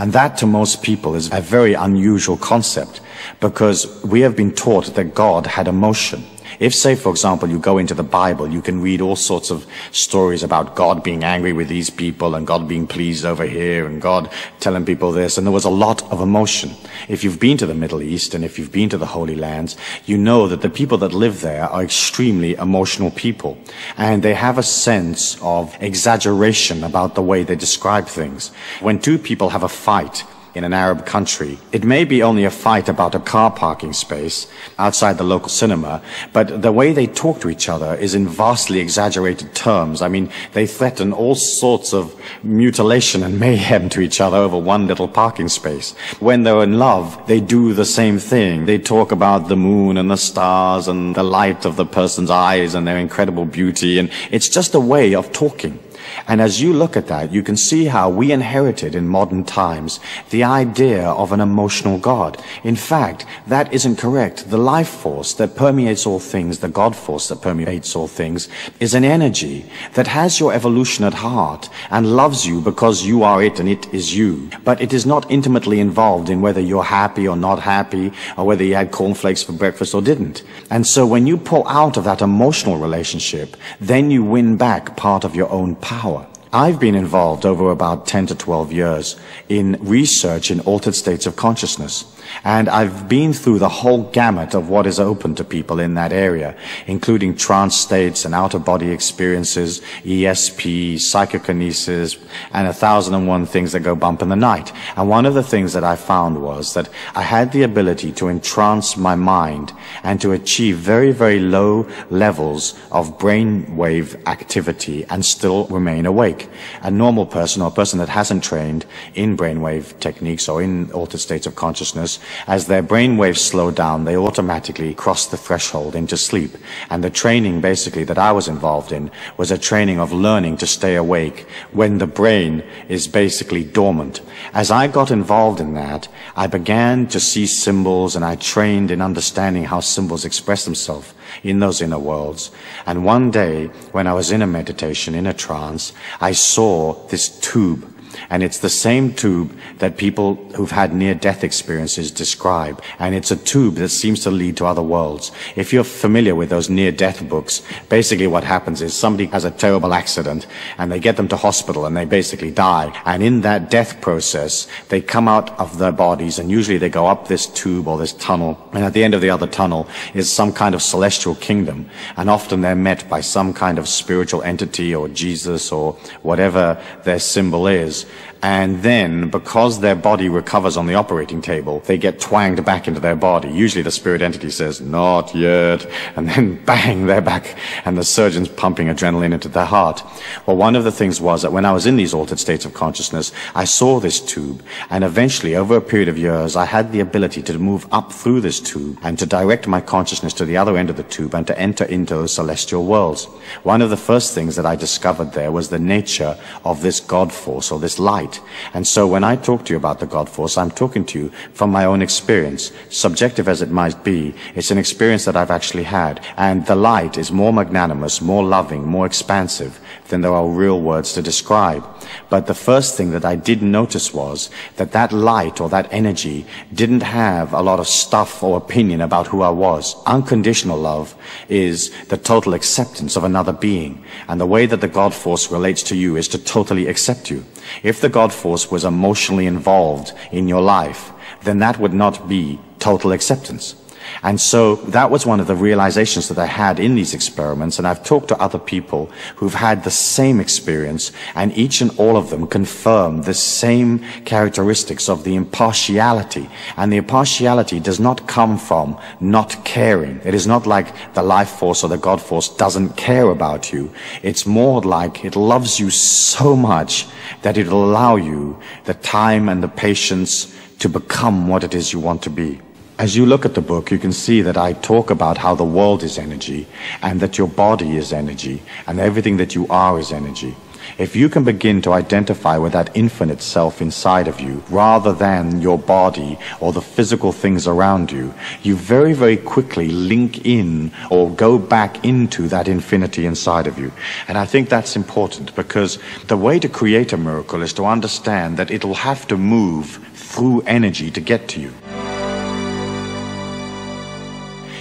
B: And that to most people is a very unusual concept because we have been taught that God had emotion. If, say, for example, you go into the Bible, you can read all sorts of stories about God being angry with these people and God being pleased over here and God telling people this. And there was a lot of emotion. If you've been to the Middle East and if you've been to the Holy Lands, you know that the people that live there are extremely emotional people. And they have a sense of exaggeration about the way they describe things. When two people have a fight, in an Arab country. It may be only a fight about a car parking space outside the local cinema, but the way they talk to each other is in vastly exaggerated terms. I mean, they threaten all sorts of mutilation and mayhem to each other over one little parking space. When they're in love, they do the same thing. They talk about the moon and the stars and the light of the person's eyes and their incredible beauty, and it's just a way of talking. And as you look at that, you can see how we inherited in modern times the idea of an emotional God. In fact, that isn't correct. The life force that permeates all things, the God force that permeates all things, is an energy that has your evolution at heart and loves you because you are it and it is you. But it is not intimately involved in whether you're happy or not happy, or whether you had cornflakes for breakfast or didn't. And so when you pull out of that emotional relationship, then you win back part of your own power power. I've been involved over about 10 to 12 years in research in altered states of consciousness. And I've been through the whole gamut of what is open to people in that area, including trance states and out-of-body experiences, ESP, psychokinesis, and a thousand and one things that go bump in the night. And one of the things that I found was that I had the ability to entrance my mind and to achieve very, very low levels of brainwave activity and still remain awake. A normal person or a person that hasn't trained in brainwave techniques or in altered states of consciousness as their brain waves slow down, they automatically cross the threshold into sleep. And the training basically that I was involved in was a training of learning to stay awake when the brain is basically dormant. As I got involved in that, I began to see symbols and I trained in understanding how symbols express themselves in those inner worlds. And one day, when I was in a meditation, in a trance, I saw this tube and it's the same tube that people who've had near-death experiences describe. And it's a tube that seems to lead to other worlds. If you're familiar with those near-death books, basically what happens is somebody has a terrible accident and they get them to hospital and they basically die. And in that death process, they come out of their bodies and usually they go up this tube or this tunnel. And at the end of the other tunnel is some kind of celestial kingdom. And often they're met by some kind of spiritual entity or Jesus or whatever their symbol is this and then because their body recovers on the operating table, they get twanged back into their body. Usually the spirit entity says, not yet, and then bang, they're back, and the surgeon's pumping adrenaline into their heart. Well, one of the things was that when I was in these altered states of consciousness, I saw this tube, and eventually, over a period of years, I had the ability to move up through this tube and to direct my consciousness to the other end of the tube and to enter into those celestial worlds. One of the first things that I discovered there was the nature of this God force or this light light. And so when I talk to you about the God force, I'm talking to you from my own experience. Subjective as it might be, it's an experience that I've actually had. And the light is more magnanimous, more loving, more expansive than there are real words to describe. But the first thing that I did notice was that that light or that energy didn't have a lot of stuff or opinion about who I was. Unconditional love is the total acceptance of another being. And the way that the God force relates to you is to totally accept you. If the God force was emotionally involved in your life, then that would not be total acceptance. And so that was one of the realizations that I had in these experiments. And I've talked to other people who've had the same experience and each and all of them confirm the same characteristics of the impartiality. And the impartiality does not come from not caring. It is not like the life force or the God force doesn't care about you. It's more like it loves you so much that it will allow you the time and the patience to become what it is you want to be. As you look at the book, you can see that I talk about how the world is energy and that your body is energy and everything that you are is energy. If you can begin to identify with that infinite self inside of you rather than your body or the physical things around you, you very, very quickly link in or go back into that infinity inside of you. And I think that's important because the way to create a miracle is to understand that it'll have to move through energy to get to you.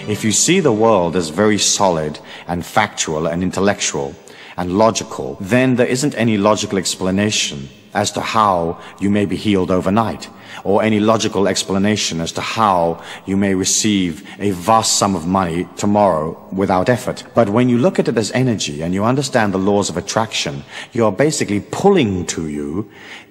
B: If you see the world as very solid and factual and intellectual and logical, then there isn't any logical explanation as to how you may be healed overnight or any logical explanation as to how you may receive a vast sum of money tomorrow without effort. But when you look at it as energy and you understand the laws of attraction, you're basically pulling to you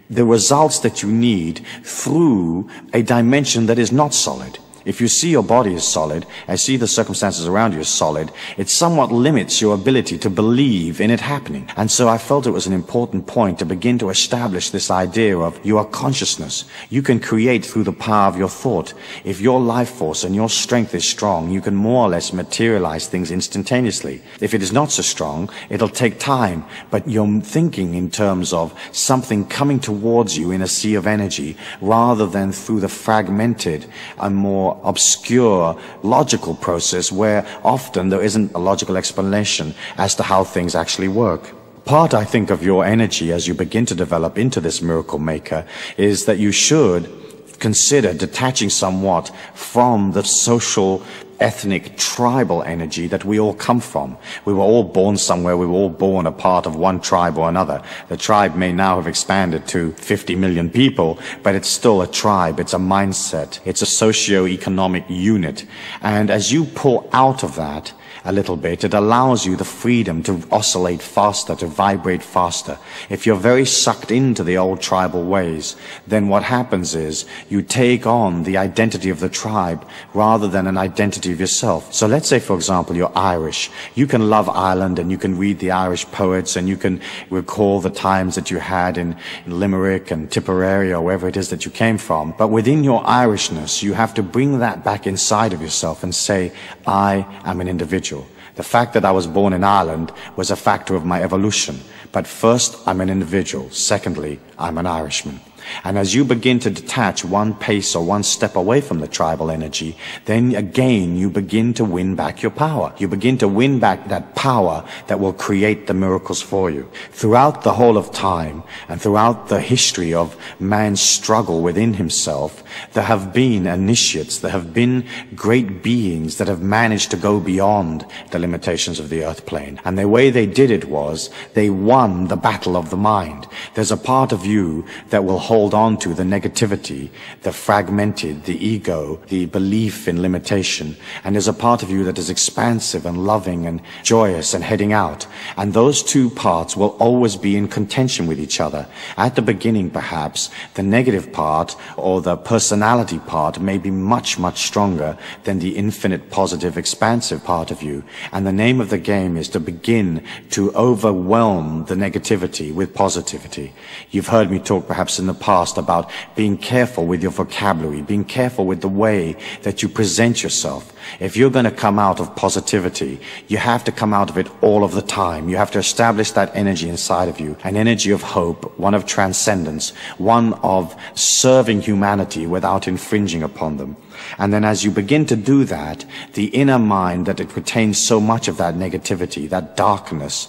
B: the results that you need through a dimension that is not solid. If you see your body is solid and see the circumstances around you as solid, it somewhat limits your ability to believe in it happening. And so I felt it was an important point to begin to establish this idea of you are consciousness. You can create through the power of your thought. If your life force and your strength is strong, you can more or less materialize things instantaneously. If it is not so strong, it'll take time, but you're thinking in terms of something coming towards you in a sea of energy rather than through the fragmented and more obscure logical process where often there isn't a logical explanation as to how things actually work. Part, I think, of your energy as you begin to develop into this miracle maker is that you should consider detaching somewhat from the social ethnic, tribal energy that we all come from. We were all born somewhere. We were all born a part of one tribe or another. The tribe may now have expanded to 50 million people, but it's still a tribe. It's a mindset. It's a socio-economic unit. And as you pull out of that, a little bit, it allows you the freedom to oscillate faster, to vibrate faster. If you're very sucked into the old tribal ways, then what happens is you take on the identity of the tribe rather than an identity of yourself. So let's say, for example, you're Irish. You can love Ireland and you can read the Irish poets and you can recall the times that you had in, Limerick and Tipperary or wherever it is that you came from. But within your Irishness, you have to bring that back inside of yourself and say, I am an individual. The fact that I was born in Ireland was a factor of my evolution. But first, I'm an individual. Secondly, I'm an Irishman. And as you begin to detach one pace or one step away from the tribal energy, then again you begin to win back your power. You begin to win back that power that will create the miracles for you. Throughout the whole of time and throughout the history of man's struggle within himself, there have been initiates, there have been great beings that have managed to go beyond the limitations of the earth plane. And the way they did it was they won the battle of the mind. There's a part of you that will hold hold on to the negativity, the fragmented, the ego, the belief in limitation. And there's a part of you that is expansive and loving and joyous and heading out. And those two parts will always be in contention with each other. At the beginning, perhaps, the negative part or the personality part may be much, much stronger than the infinite positive expansive part of you. And the name of the game is to begin to overwhelm the negativity with positivity. You've heard me talk perhaps in the past about being careful with your vocabulary, being careful with the way that you present yourself. If you're going to come out of positivity, you have to come out of it all of the time. You have to establish that energy inside of you, an energy of hope, one of transcendence, one of serving humanity without infringing upon them. And then as you begin to do that, the inner mind that it retains so much of that negativity, that darkness,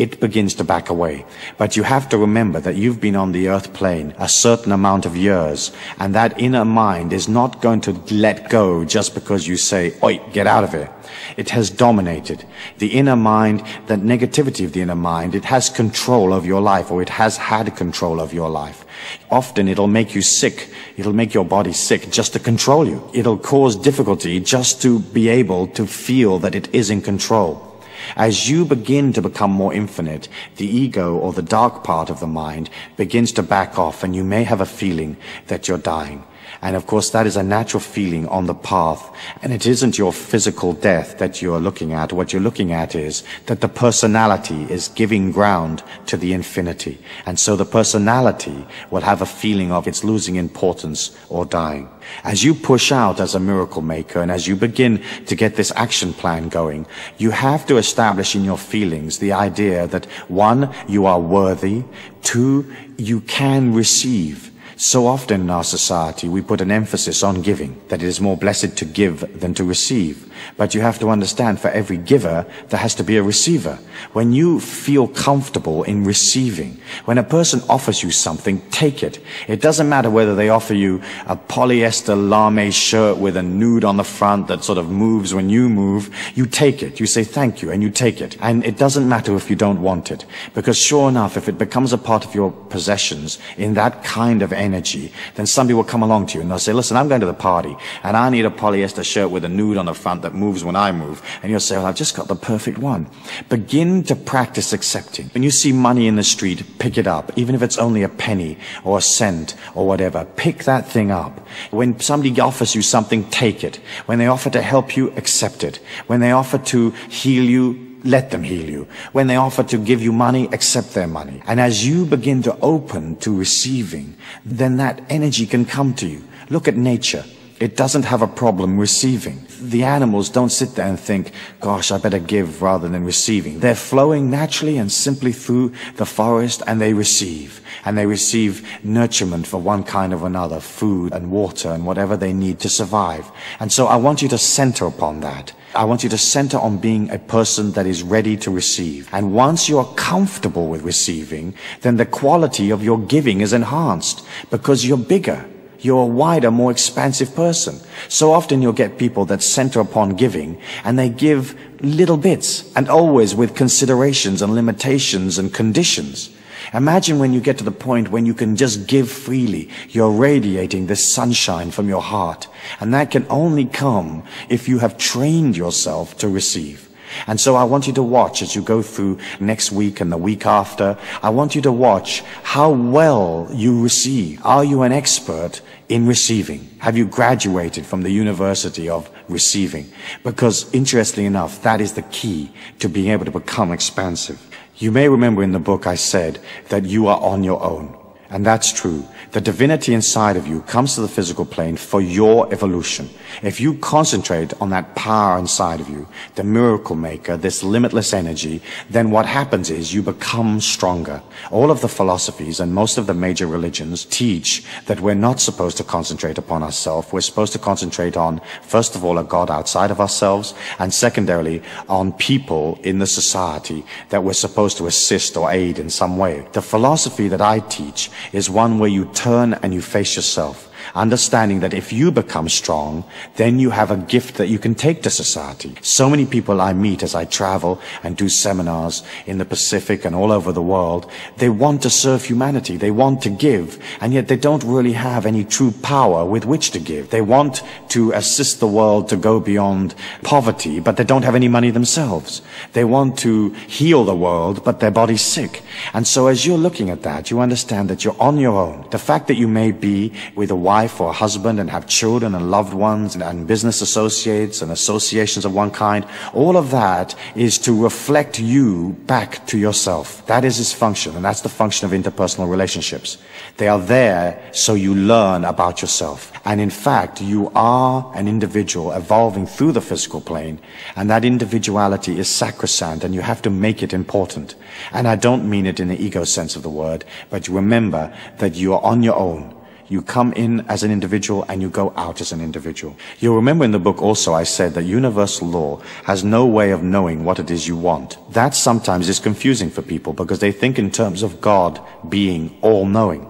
B: it begins to back away. But you have to remember that you've been on the earth plane a certain amount of years, and that inner mind is not going to let go just because you say, oi, get out of here. It has dominated. The inner mind, that negativity of the inner mind, it has control of your life, or it has had control of your life. Often it'll make you sick. It'll make your body sick just to control you. It'll cause difficulty just to be able to feel that it is in control. As you begin to become more infinite, the ego or the dark part of the mind begins to back off and you may have a feeling that you're dying. And of course, that is a natural feeling on the path. And it isn't your physical death that you're looking at. What you're looking at is that the personality is giving ground to the infinity. And so the personality will have a feeling of it's losing importance or dying. As you push out as a miracle maker and as you begin to get this action plan going, you have to establish in your feelings the idea that one, you are worthy, two, you can receive, so often in our society, we put an emphasis on giving, that it is more blessed to give than to receive. But you have to understand for every giver, there has to be a receiver. When you feel comfortable in receiving, when a person offers you something, take it. It doesn't matter whether they offer you a polyester lame shirt with a nude on the front that sort of moves when you move. You take it. You say thank you and you take it. And it doesn't matter if you don't want it. Because sure enough, if it becomes a part of your possessions in that kind of energy, then somebody will come along to you and they'll say, listen, I'm going to the party and I need a polyester shirt with a nude on the front that moves when I move. And you'll say, well, I've just got the perfect one. Begin to practice accepting. When you see money in the street, pick it up. Even if it's only a penny or a cent or whatever, pick that thing up. When somebody offers you something, take it. When they offer to help you, accept it. When they offer to heal you, let them heal you. When they offer to give you money, accept their money. And as you begin to open to receiving, then that energy can come to you. Look at nature. It doesn't have a problem receiving. The animals don't sit there and think, gosh, I better give rather than receiving. They're flowing naturally and simply through the forest and they receive. And they receive nurturement for one kind or another, food and water and whatever they need to survive. And so I want you to center upon that. I want you to center on being a person that is ready to receive. And once you are comfortable with receiving, then the quality of your giving is enhanced because you're bigger. You're a wider, more expansive person. So often you'll get people that center upon giving and they give little bits and always with considerations and limitations and conditions. Imagine when you get to the point when you can just give freely. You're radiating this sunshine from your heart. And that can only come if you have trained yourself to receive. And so I want you to watch as you go through next week and the week after. I want you to watch how well you receive. Are you an expert in receiving? Have you graduated from the university of receiving? Because interestingly enough, that is the key to being able to become expansive. You may remember in the book I said that you are on your own. And that's true. The divinity inside of you comes to the physical plane for your evolution. If you concentrate on that power inside of you, the miracle maker, this limitless energy, then what happens is you become stronger. All of the philosophies and most of the major religions teach that we're not supposed to concentrate upon ourselves. We're supposed to concentrate on, first of all, a God outside of ourselves, and secondarily, on people in the society that we're supposed to assist or aid in some way. The philosophy that I teach is one where you turn and you face yourself understanding that if you become strong, then you have a gift that you can take to society. So many people I meet as I travel and do seminars in the Pacific and all over the world, they want to serve humanity, they want to give, and yet they don't really have any true power with which to give. They want to assist the world to go beyond poverty, but they don't have any money themselves. They want to heal the world, but their body's sick. And so as you're looking at that, you understand that you're on your own. The fact that you may be with a wife or a husband and have children and loved ones and, and business associates and associations of one kind, all of that is to reflect you back to yourself. That is its function, and that's the function of interpersonal relationships. They are there so you learn about yourself. And in fact, you are an individual evolving through the physical plane, and that individuality is sacrosanct, and you have to make it important. And I don't mean it in the ego sense of the word, but you remember that you are on your own. You come in as an individual and you go out as an individual. You'll remember in the book also I said that universal law has no way of knowing what it is you want. That sometimes is confusing for people because they think in terms of God being all-knowing.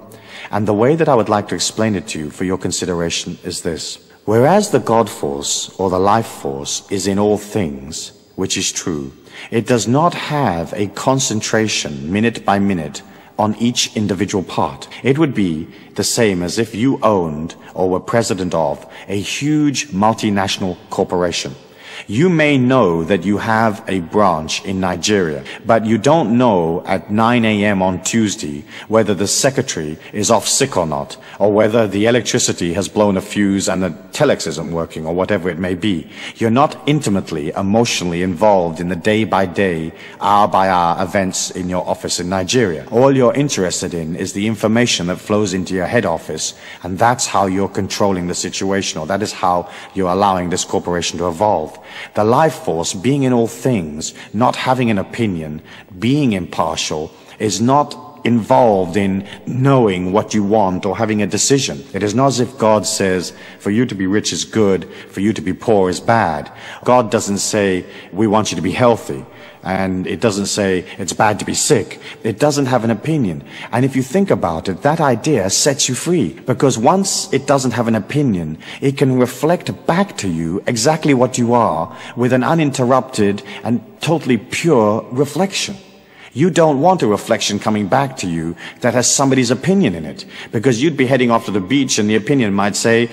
B: And the way that I would like to explain it to you for your consideration is this. Whereas the God force or the life force is in all things, which is true, it does not have a concentration minute by minute on each individual part. It would be the same as if you owned or were president of a huge multinational corporation. You may know that you have a branch in Nigeria, but you don't know at 9 a.m. on Tuesday whether the secretary is off sick or not, or whether the electricity has blown a fuse and the telex isn't working, or whatever it may be. You're not intimately, emotionally involved in the day by day, hour by hour events in your office in Nigeria. All you're interested in is the information that flows into your head office, and that's how you're controlling the situation, or that is how you're allowing this corporation to evolve. The life force, being in all things, not having an opinion, being impartial, is not involved in knowing what you want or having a decision. It is not as if God says, for you to be rich is good, for you to be poor is bad. God doesn't say, we want you to be healthy and it doesn't say it's bad to be sick. It doesn't have an opinion. And if you think about it, that idea sets you free because once it doesn't have an opinion, it can reflect back to you exactly what you are with an uninterrupted and totally pure reflection. You don't want a reflection coming back to you that has somebody's opinion in it because you'd be heading off to the beach and the opinion might say,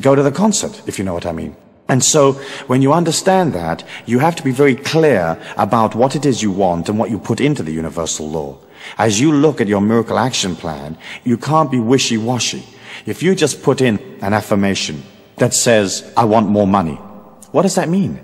B: go to the concert, if you know what I mean. And so when you understand that, you have to be very clear about what it is you want and what you put into the universal law. As you look at your miracle action plan, you can't be wishy-washy. If you just put in an affirmation that says, I want more money, what does that mean?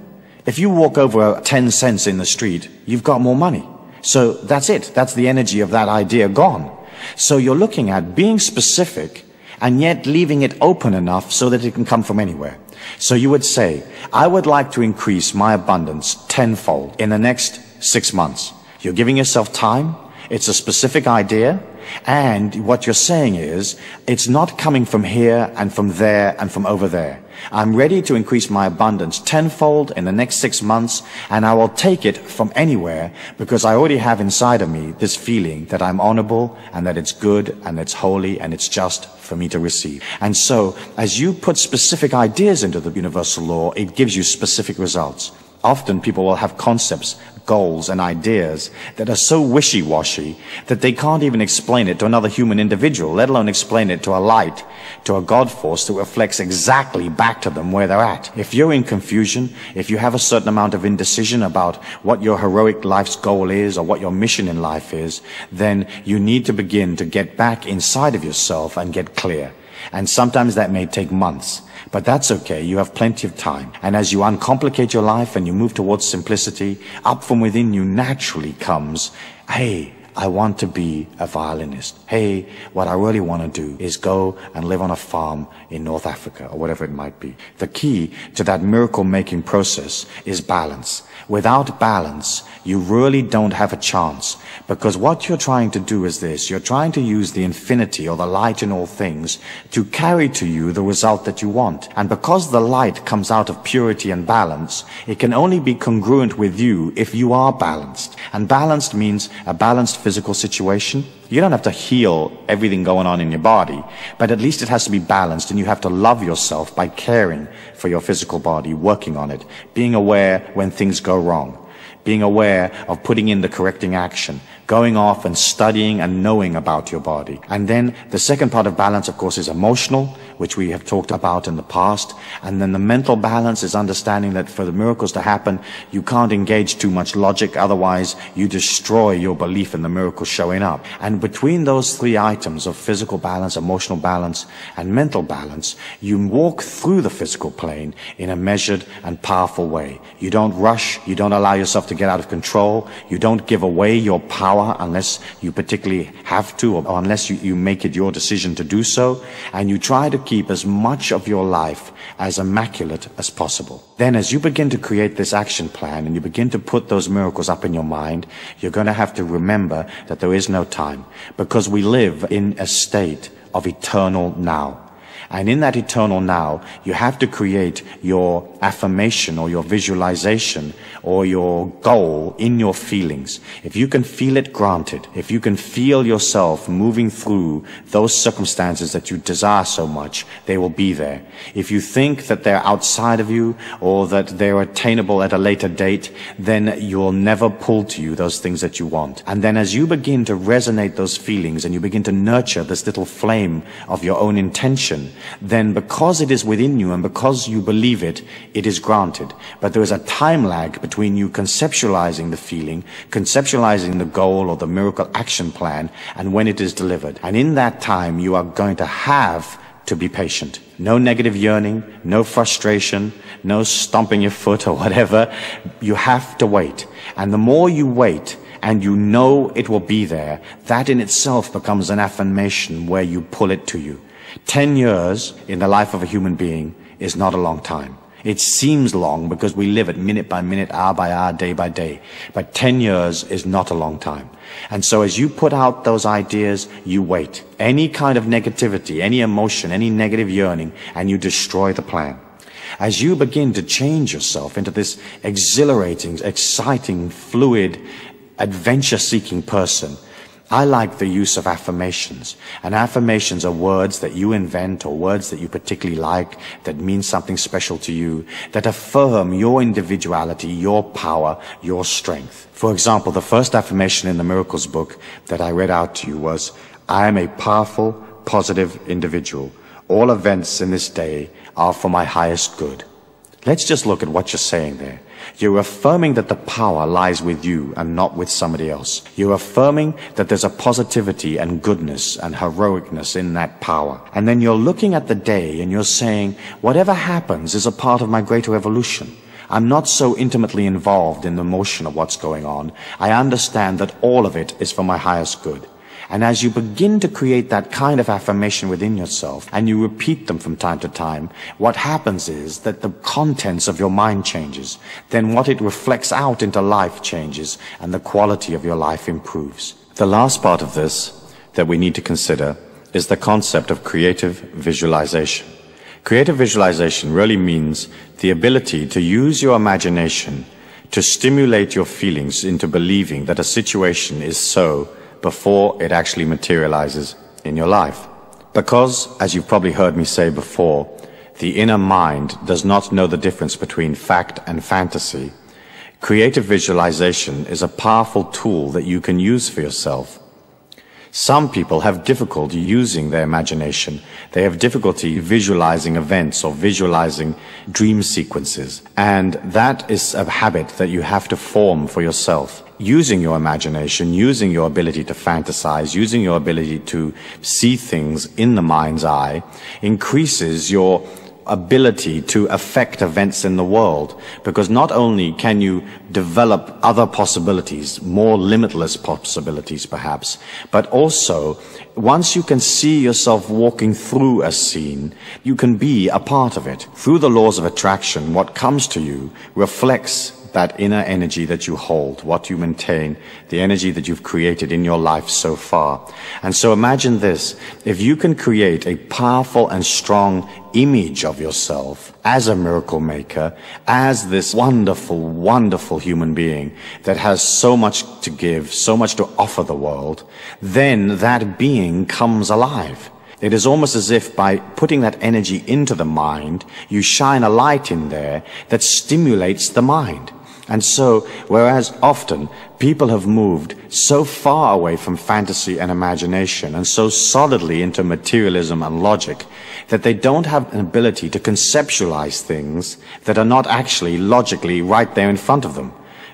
B: If you walk over 10 cents in the street, you've got more money. So that's it. That's the energy of that idea gone. So you're looking at being specific and yet leaving it open enough so that it can come from anywhere. So you would say, I would like to increase my abundance tenfold in the next six months. You're giving yourself time. It's a specific idea. And what you're saying is, it's not coming from here and from there and from over there. I'm ready to increase my abundance tenfold in the next six months, and I will take it from anywhere because I already have inside of me this feeling that I'm honorable and that it's good and it's holy and it's just for me to receive. And so, as you put specific ideas into the universal law, it gives you specific results. Often people will have concepts, goals, and ideas that are so wishy-washy that they can't even explain it to another human individual, let alone explain it to a light, to a God force that reflects exactly back to them where they're at. If you're in confusion, if you have a certain amount of indecision about what your heroic life's goal is or what your mission in life is, then you need to begin to get back inside of yourself and get clear. And sometimes that may take months. But that's okay. You have plenty of time. And as you uncomplicate your life and you move towards simplicity, up from within you naturally comes, hey, I want to be a violinist. Hey, what I really want to do is go and live on a farm in North Africa or whatever it might be. The key to that miracle making process is balance. Without balance, you really don't have a chance because what you're trying to do is this. You're trying to use the infinity or the light in all things to carry to you the result that you want. And because the light comes out of purity and balance, it can only be congruent with you if you are balanced. And balanced means a balanced physical situation. You don't have to heal everything going on in your body, but at least it has to be balanced and you have to love yourself by caring for your physical body, working on it, being aware when things go wrong being aware of putting in the correcting action, going off and studying and knowing about your body. And then the second part of balance, of course, is emotional, which we have talked about in the past. And then the mental balance is understanding that for the miracles to happen, you can't engage too much logic. Otherwise, you destroy your belief in the miracle showing up. And between those three items of physical balance, emotional balance, and mental balance, you walk through the physical plane in a measured and powerful way. You don't rush. You don't allow yourself to get out of control. You don't give away your power unless you particularly have to or unless you, you make it your decision to do so. And you try to keep as much of your life as immaculate as possible. Then as you begin to create this action plan and you begin to put those miracles up in your mind, you're going to have to remember that there is no time because we live in a state of eternal now. And in that eternal now, you have to create your affirmation or your visualization or your goal in your feelings. If you can feel it granted, if you can feel yourself moving through those circumstances that you desire so much, they will be there. If you think that they're outside of you or that they're attainable at a later date, then you'll never pull to you those things that you want. And then as you begin to resonate those feelings and you begin to nurture this little flame of your own intention, then because it is within you and because you believe it, it is granted. But there is a time lag between you conceptualizing the feeling, conceptualizing the goal or the miracle action plan, and when it is delivered. And in that time, you are going to have to be patient. No negative yearning, no frustration, no stomping your foot or whatever. You have to wait. And the more you wait, and you know it will be there, that in itself becomes an affirmation where you pull it to you. Ten years in the life of a human being is not a long time. It seems long because we live it minute by minute, hour by hour, day by day. But 10 years is not a long time. And so as you put out those ideas, you wait. Any kind of negativity, any emotion, any negative yearning, and you destroy the plan. As you begin to change yourself into this exhilarating, exciting, fluid, adventure-seeking person, I like the use of affirmations. And affirmations are words that you invent or words that you particularly like that mean something special to you, that affirm your individuality, your power, your strength. For example, the first affirmation in the Miracles book that I read out to you was, I am a powerful, positive individual. All events in this day are for my highest good. Let's just look at what you're saying there. You're affirming that the power lies with you and not with somebody else. You're affirming that there's a positivity and goodness and heroicness in that power. And then you're looking at the day and you're saying, whatever happens is a part of my greater evolution. I'm not so intimately involved in the motion of what's going on. I understand that all of it is for my highest good. And as you begin to create that kind of affirmation within yourself and you repeat them from time to time, what happens is that the contents of your mind changes. Then what it reflects out into life changes and the quality of your life improves. The last part of this that we need to consider is the concept of creative visualization. Creative visualization really means the ability to use your imagination to stimulate your feelings into believing that a situation is so before it actually materializes in your life. Because, as you've probably heard me say before, the inner mind does not know the difference between fact and fantasy. Creative visualization is a powerful tool that you can use for yourself. Some people have difficulty using their imagination. They have difficulty visualizing events or visualizing dream sequences. And that is a habit that you have to form for yourself using your imagination, using your ability to fantasize, using your ability to see things in the mind's eye, increases your ability to affect events in the world because not only can you develop other possibilities, more limitless possibilities perhaps, but also once you can see yourself walking through a scene, you can be a part of it. Through the laws of attraction, what comes to you reflects that inner energy that you hold, what you maintain, the energy that you've created in your life so far. And so imagine this, if you can create a powerful and strong image of yourself as a miracle maker, as this wonderful, wonderful human being that has so much to give, so much to offer the world, then that being comes alive. It is almost as if by putting that energy into the mind, you shine a light in there that stimulates the mind. And so, whereas often people have moved so far away from fantasy and imagination and so solidly into materialism and logic that they don't have an ability to conceptualize things that are not actually logically right there in front of them.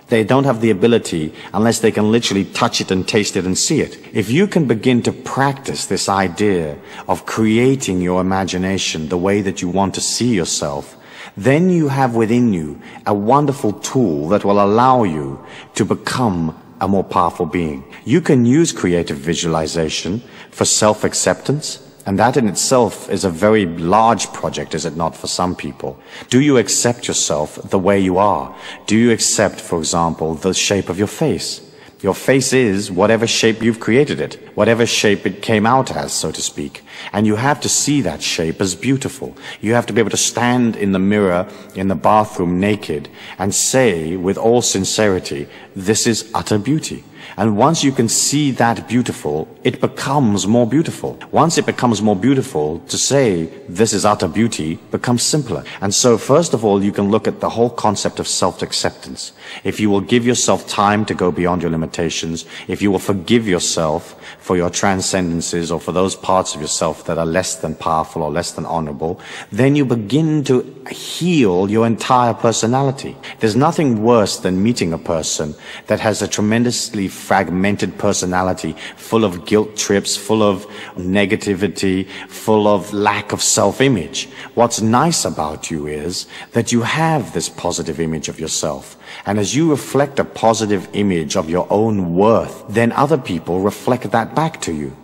B: They don't have the ability unless they can literally touch it and taste it and see it. If you can begin to practice this idea of creating your imagination the way that you want to see yourself, then you have within you a wonderful tool that will allow you to become a more powerful being. You can use creative visualization for self-acceptance, and that in itself is a very large project, is it not, for some people? Do you accept yourself the way you are? Do you accept, for example, the shape of your face? Your face is whatever shape you've created it, whatever shape it came out as, so to speak. And you have to see that shape as beautiful. You have to be able to stand in the mirror in the bathroom naked and say with all sincerity, this is utter beauty. And once you can see that beautiful, it becomes more beautiful. Once it becomes more beautiful, to say this is utter beauty becomes simpler. And so first of all, you can look at the whole concept of self-acceptance. If you will give yourself time to go beyond your limitations, if you will forgive yourself for your transcendences or for those parts of yourself that are less than powerful or less than honorable, then you begin to heal your entire personality. There's nothing worse than meeting a person that has a tremendously fragmented personality, full of guilt trips, full of negativity, full of lack of self-image. What's nice about you is that you have this positive image of yourself. And as you reflect a positive image of your own worth, then other people reflect that back to you.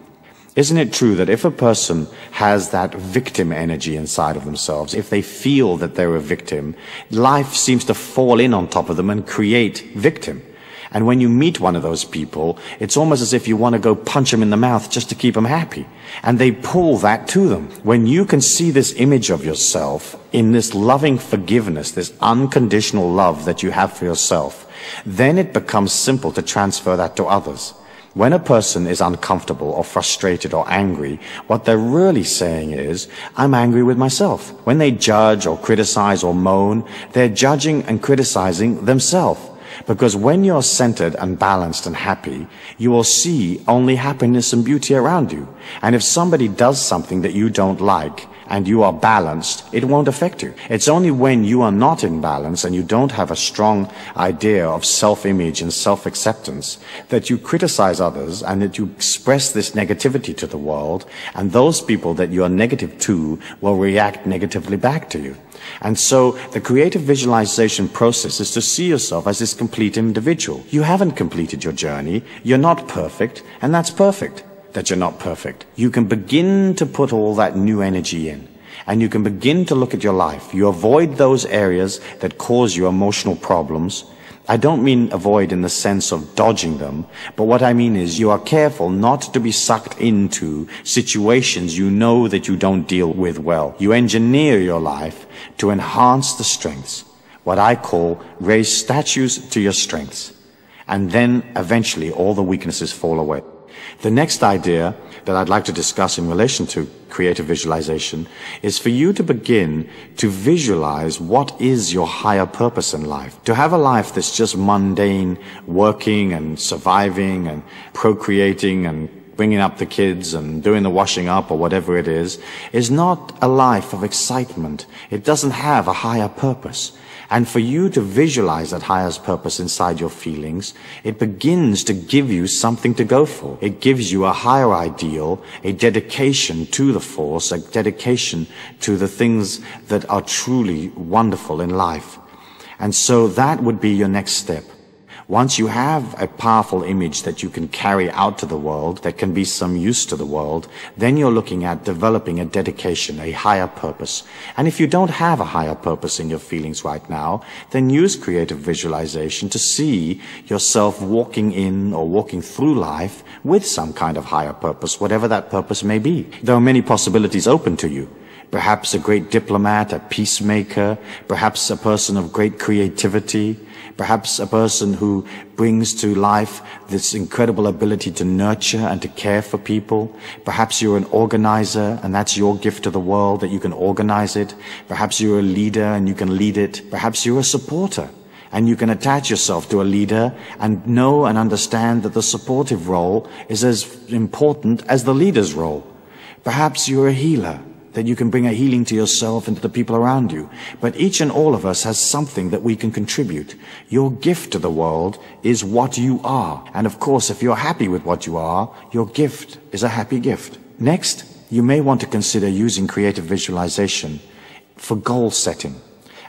B: Isn't it true that if a person has that victim energy inside of themselves, if they feel that they're a victim, life seems to fall in on top of them and create victim? And when you meet one of those people, it's almost as if you want to go punch them in the mouth just to keep them happy. And they pull that to them. When you can see this image of yourself in this loving forgiveness, this unconditional love that you have for yourself, then it becomes simple to transfer that to others. When a person is uncomfortable or frustrated or angry, what they're really saying is, I'm angry with myself. When they judge or criticize or moan, they're judging and criticizing themselves. Because when you're centered and balanced and happy, you will see only happiness and beauty around you. And if somebody does something that you don't like, and you are balanced, it won't affect you. It's only when you are not in balance and you don't have a strong idea of self-image and self-acceptance that you criticize others and that you express this negativity to the world and those people that you are negative to will react negatively back to you. And so the creative visualization process is to see yourself as this complete individual. You haven't completed your journey. You're not perfect, and that's perfect that you're not perfect. You can begin to put all that new energy in. And you can begin to look at your life. You avoid those areas that cause you emotional problems. I don't mean avoid in the sense of dodging them, but what I mean is you are careful not to be sucked into situations you know that you don't deal with well. You engineer your life to enhance the strengths, what I call raise statues to your strengths. And then eventually all the weaknesses fall away. The next idea that I'd like to discuss in relation to creative visualization is for you to begin to visualize what is your higher purpose in life. To have a life that's just mundane, working and surviving and procreating and bringing up the kids and doing the washing up or whatever it is, is not a life of excitement. It doesn't have a higher purpose. And for you to visualize that higher purpose inside your feelings, it begins to give you something to go for. It gives you a higher ideal, a dedication to the force, a dedication to the things that are truly wonderful in life. And so that would be your next step. Once you have a powerful image that you can carry out to the world, that can be some use to the world, then you're looking at developing a dedication, a higher purpose. And if you don't have a higher purpose in your feelings right now, then use creative visualization to see yourself walking in or walking through life with some kind of higher purpose, whatever that purpose may be. There are many possibilities open to you perhaps a great diplomat, a peacemaker, perhaps a person of great creativity, Perhaps a person who brings to life this incredible ability to nurture and to care for people. Perhaps you're an organizer and that's your gift to the world that you can organize it. Perhaps you're a leader and you can lead it. Perhaps you're a supporter and you can attach yourself to a leader and know and understand that the supportive role is as important as the leader's role. Perhaps you're a healer that you can bring a healing to yourself and to the people around you. But each and all of us has something that we can contribute. Your gift to the world is what you are. And of course, if you're happy with what you are, your gift is a happy gift. Next, you may want to consider using creative visualization for goal setting.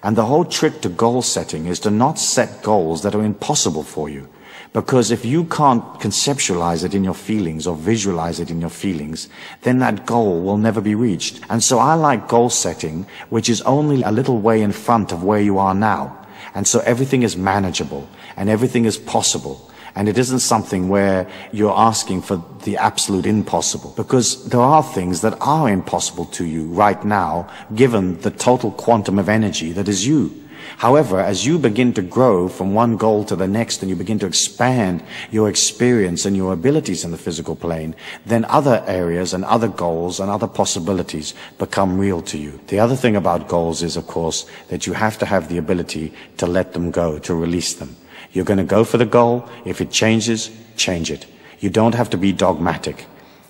B: And the whole trick to goal setting is to not set goals that are impossible for you. Because if you can't conceptualize it in your feelings or visualize it in your feelings, then that goal will never be reached. And so I like goal setting, which is only a little way in front of where you are now. And so everything is manageable and everything is possible. And it isn't something where you're asking for the absolute impossible. Because there are things that are impossible to you right now, given the total quantum of energy that is you. However, as you begin to grow from one goal to the next and you begin to expand your experience and your abilities in the physical plane, then other areas and other goals and other possibilities become real to you. The other thing about goals is, of course, that you have to have the ability to let them go, to release them. You're going to go for the goal. If it changes, change it. You don't have to be dogmatic.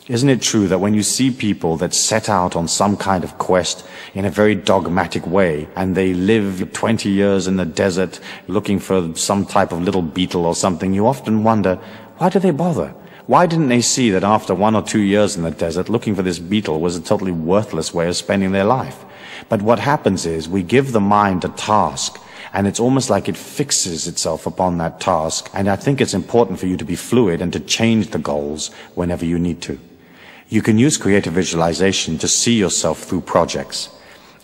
B: Isn't it true that when you see people that set out on some kind of quest in a very dogmatic way and they live 20 years in the desert looking for some type of little beetle or something, you often wonder, why do they bother? Why didn't they see that after one or two years in the desert, looking for this beetle was a totally worthless way of spending their life? But what happens is we give the mind a task and it's almost like it fixes itself upon that task. And I think it's important for you to be fluid and to change the goals whenever you need to. You can use creative visualization to see yourself through projects.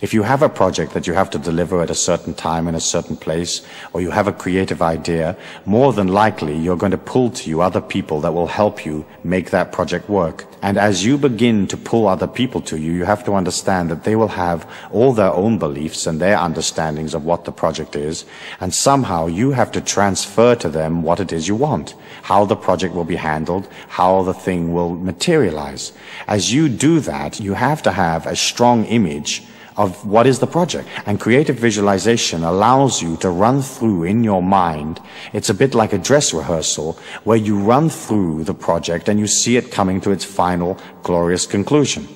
B: If you have a project that you have to deliver at a certain time in a certain place, or you have a creative idea, more than likely you're going to pull to you other people that will help you make that project work. And as you begin to pull other people to you, you have to understand that they will have all their own beliefs and their understandings of what the project is, and somehow you have to transfer to them what it is you want, how the project will be handled, how the thing will materialize. As you do that, you have to have a strong image of what is the project. And creative visualization allows you to run through in your mind. It's a bit like a dress rehearsal where you run through the project and you see it coming to its final glorious conclusion.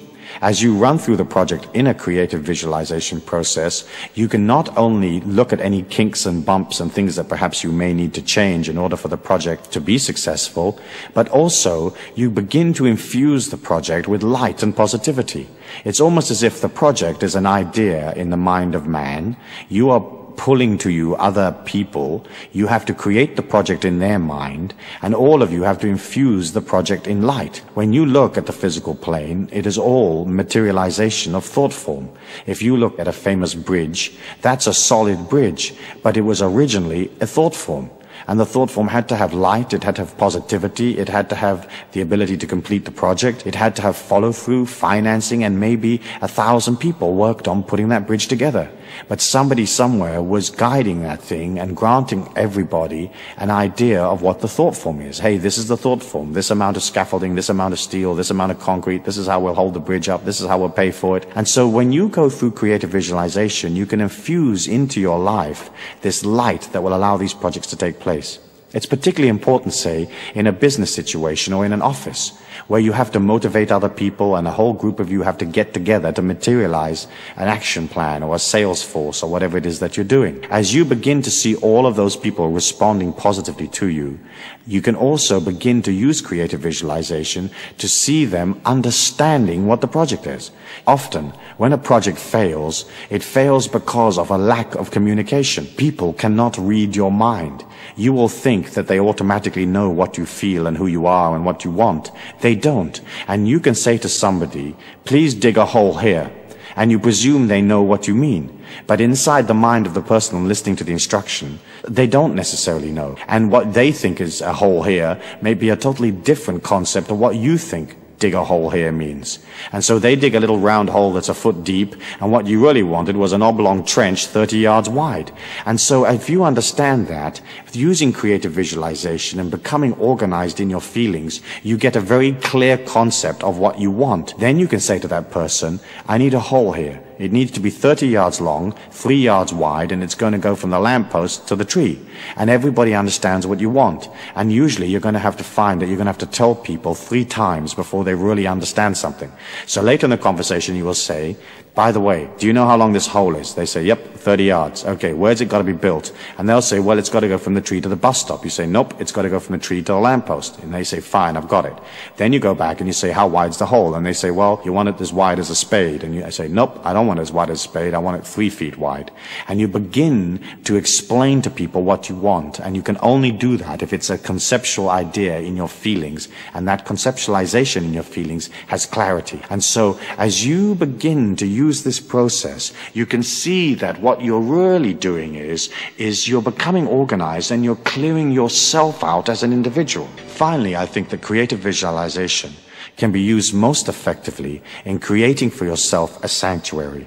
B: As you run through the project in a creative visualization process, you can not only look at any kinks and bumps and things that perhaps you may need to change in order for the project to be successful, but also you begin to infuse the project with light and positivity. It's almost as if the project is an idea in the mind of man. You are pulling to you other people. You have to create the project in their mind, and all of you have to infuse the project in light. When you look at the physical plane, it is all materialization of thought form. If you look at a famous bridge, that's a solid bridge, but it was originally a thought form. And the thought form had to have light, it had to have positivity, it had to have the ability to complete the project, it had to have follow through, financing, and maybe a thousand people worked on putting that bridge together. But somebody somewhere was guiding that thing and granting everybody an idea of what the thought form is. Hey, this is the thought form. This amount of scaffolding, this amount of steel, this amount of concrete, this is how we'll hold the bridge up, this is how we'll pay for it. And so when you go through creative visualization, you can infuse into your life this light that will allow these projects to take place. It's particularly important, say, in a business situation or in an office where you have to motivate other people and a whole group of you have to get together to materialize an action plan or a sales force or whatever it is that you're doing. As you begin to see all of those people responding positively to you, you can also begin to use creative visualization to see them understanding what the project is. Often, when a project fails, it fails because of a lack of communication. People cannot read your mind. You will think that they automatically know what you feel and who you are and what you want. They don't. And you can say to somebody, please dig a hole here. And you presume they know what you mean. But inside the mind of the person listening to the instruction, they don't necessarily know. And what they think is a hole here may be a totally different concept of what you think dig a hole here means. And so they dig a little round hole that's a foot deep, and what you really wanted was an oblong trench 30 yards wide. And so if you understand that, using creative visualization and becoming organized in your feelings, you get a very clear concept of what you want. Then you can say to that person, I need a hole here. It needs to be 30 yards long, 3 yards wide, and it's going to go from the lamppost to the tree. And everybody understands what you want. And usually you're going to have to find that you're going to have to tell people three times before they really understand something. So later in the conversation you will say, by the way, do you know how long this hole is? They say, yep, 30 yards. Okay, where's it got to be built? And they'll say, well, it's got to go from the tree to the bus stop. You say, nope, it's got to go from the tree to the lamppost. And they say, fine, I've got it. Then you go back and you say, how wide's the hole? And they say, well, you want it as wide as a spade. And you say, nope, I don't want it as wide as a spade. I want it three feet wide. And you begin to explain to people what you want. And you can only do that if it's a conceptual idea in your feelings. And that conceptualization in your feelings has clarity. And so as you begin to use this process, you can see that what you're really doing is, is you're becoming organized and you're clearing yourself out as an individual. Finally, I think that creative visualization can be used most effectively in creating for yourself a sanctuary.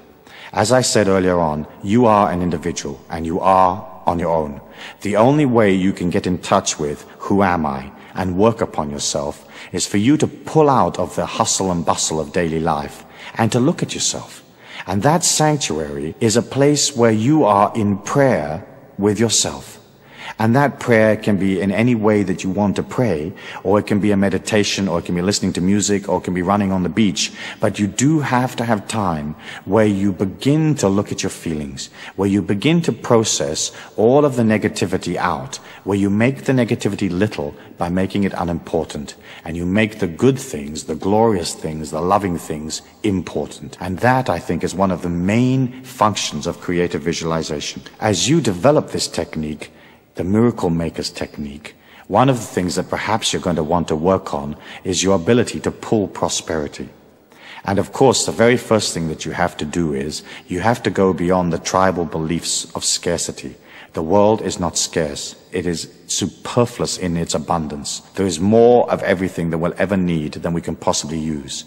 B: As I said earlier on, you are an individual and you are on your own. The only way you can get in touch with who am I and work upon yourself is for you to pull out of the hustle and bustle of daily life and to look at yourself. And that sanctuary is a place where you are in prayer with yourself. And that prayer can be in any way that you want to pray, or it can be a meditation, or it can be listening to music, or it can be running on the beach. But you do have to have time where you begin to look at your feelings, where you begin to process all of the negativity out, where you make the negativity little by making it unimportant, and you make the good things, the glorious things, the loving things important. And that, I think, is one of the main functions of creative visualization. As you develop this technique, the miracle maker's technique, one of the things that perhaps you're going to want to work on is your ability to pull prosperity. And of course, the very first thing that you have to do is you have to go beyond the tribal beliefs of scarcity. The world is not scarce. It is superfluous in its abundance. There is more of everything that we'll ever need than we can possibly use.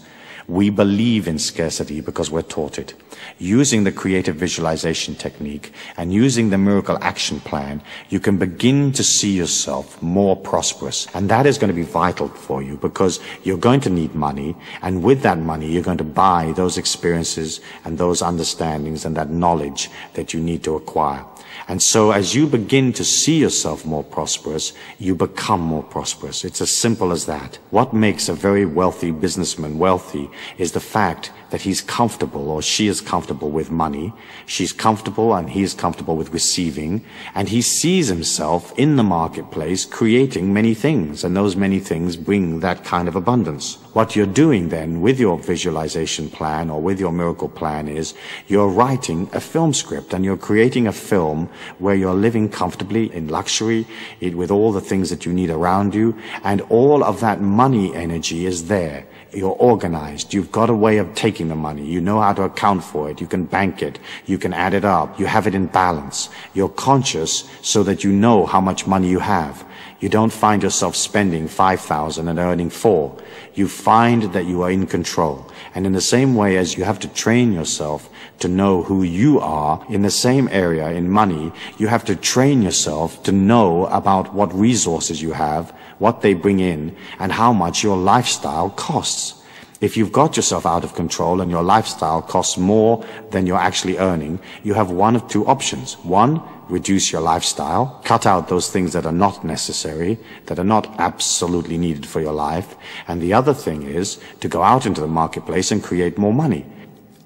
B: We believe in scarcity because we're taught it. Using the creative visualization technique and using the miracle action plan, you can begin to see yourself more prosperous. And that is going to be vital for you because you're going to need money. And with that money, you're going to buy those experiences and those understandings and that knowledge that you need to acquire. And so as you begin to see yourself more prosperous, you become more prosperous. It's as simple as that. What makes a very wealthy businessman wealthy is the fact that he's comfortable or she is comfortable with money. She's comfortable and he is comfortable with receiving. And he sees himself in the marketplace creating many things. And those many things bring that kind of abundance. What you're doing then with your visualization plan or with your miracle plan is you're writing a film script and you're creating a film where you're living comfortably in luxury with all the things that you need around you. And all of that money energy is there. You're organized. You've got a way of taking the money. You know how to account for it. You can bank it. You can add it up. You have it in balance. You're conscious so that you know how much money you have. You don't find yourself spending 5,000 and earning four. You find that you are in control. And in the same way as you have to train yourself to know who you are in the same area in money, you have to train yourself to know about what resources you have what they bring in, and how much your lifestyle costs. If you've got yourself out of control and your lifestyle costs more than you're actually earning, you have one of two options. One, reduce your lifestyle, cut out those things that are not necessary, that are not absolutely needed for your life. And the other thing is to go out into the marketplace and create more money.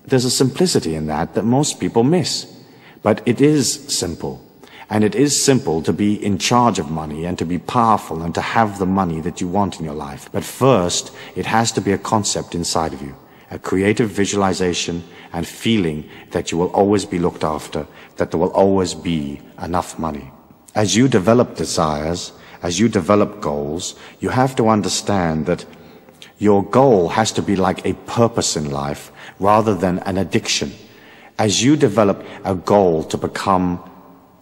B: There's a simplicity in that that most people miss. But it is simple. And it is simple to be in charge of money and to be powerful and to have the money that you want in your life. But first, it has to be a concept inside of you, a creative visualization and feeling that you will always be looked after, that there will always be enough money. As you develop desires, as you develop goals, you have to understand that your goal has to be like a purpose in life rather than an addiction. As you develop a goal to become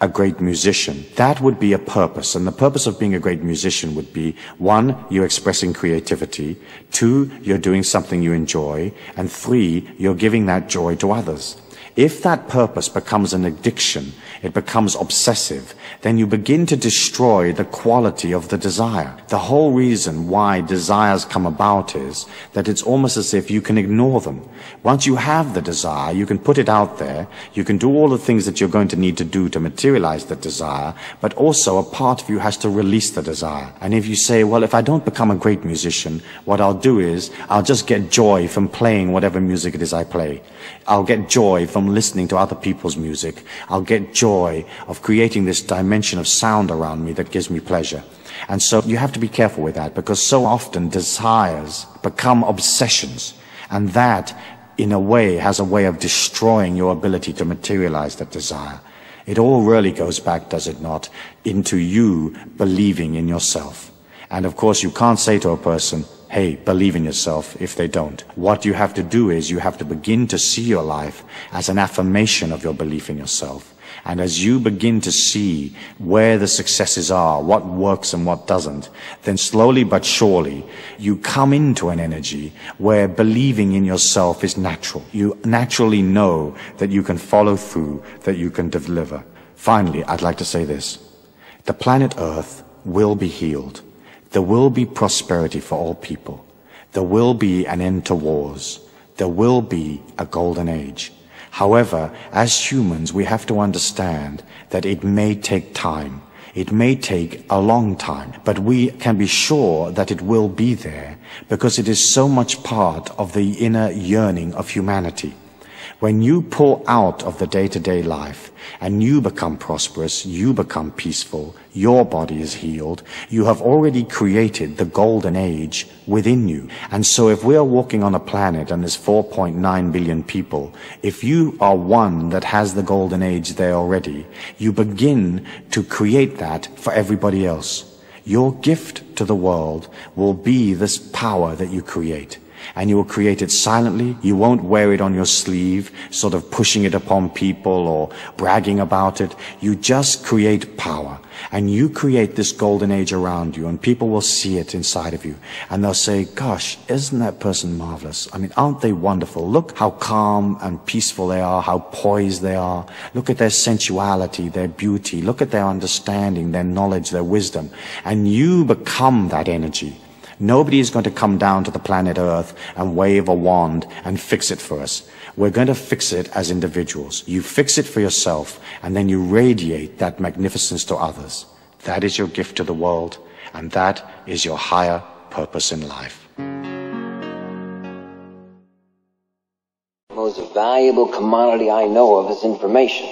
B: a great musician. That would be a purpose. And the purpose of being a great musician would be, one, you're expressing creativity. Two, you're doing something you enjoy. And three, you're giving that joy to others. If that purpose becomes an addiction, it becomes obsessive, then you begin to destroy the quality of the desire. The whole reason why desires come about is that it's almost as if you can ignore them. Once you have the desire, you can put it out there, you can do all the things that you're going to need to do to materialize the desire, but also a part of you has to release the desire. And if you say, well, if I don't become a great musician, what I'll do is I'll just get joy from playing whatever music it is I play. I'll get joy from listening to other people's music. I'll get joy of creating this dimension of sound around me that gives me pleasure. And so you have to be careful with that because so often desires become obsessions. And that, in a way, has a way of destroying your ability to materialize that desire. It all really goes back, does it not, into you believing in yourself. And of course, you can't say to a person, hey, believe in yourself if they don't. What you have to do is you have to begin to see your life as an affirmation of your belief in yourself. And as you begin to see where the successes are, what works and what doesn't, then slowly but surely you come into an energy where believing in yourself is natural. You naturally know that you can follow through, that you can deliver. Finally, I'd like to say this. The planet Earth will be healed. There will be prosperity for all people. There will be an end to wars. There will be a golden age. However, as humans, we have to understand that it may take time. It may take a long time, but we can be sure that it will be there because it is so much part of the inner yearning of humanity. When you pull out of the day-to-day life and you become prosperous, you become peaceful, your body is healed, you have already created the golden age within you. And so if we are walking on a planet and there's 4.9 billion people, if you are one that has the golden age there already, you begin to create that for everybody else. Your gift to the world will be this power that you create and you will create it silently. You won't wear it on your sleeve, sort of pushing it upon people or bragging about it. You just create power and you create this golden age around you and people will see it inside of you and they'll say, gosh, isn't that person marvelous? I mean, aren't they wonderful? Look how calm and peaceful they are, how poised they are. Look at their sensuality, their beauty. Look at their understanding, their knowledge, their wisdom. And you become that energy. Nobody is going to come down to the planet Earth and wave a wand and fix it for us. We're going to fix it as individuals. You fix it for yourself and then you radiate that magnificence to others. That is your gift to the world and that is your higher purpose in life.
A: The most valuable commodity I know of is information.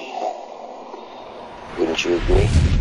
A: Wouldn't you agree?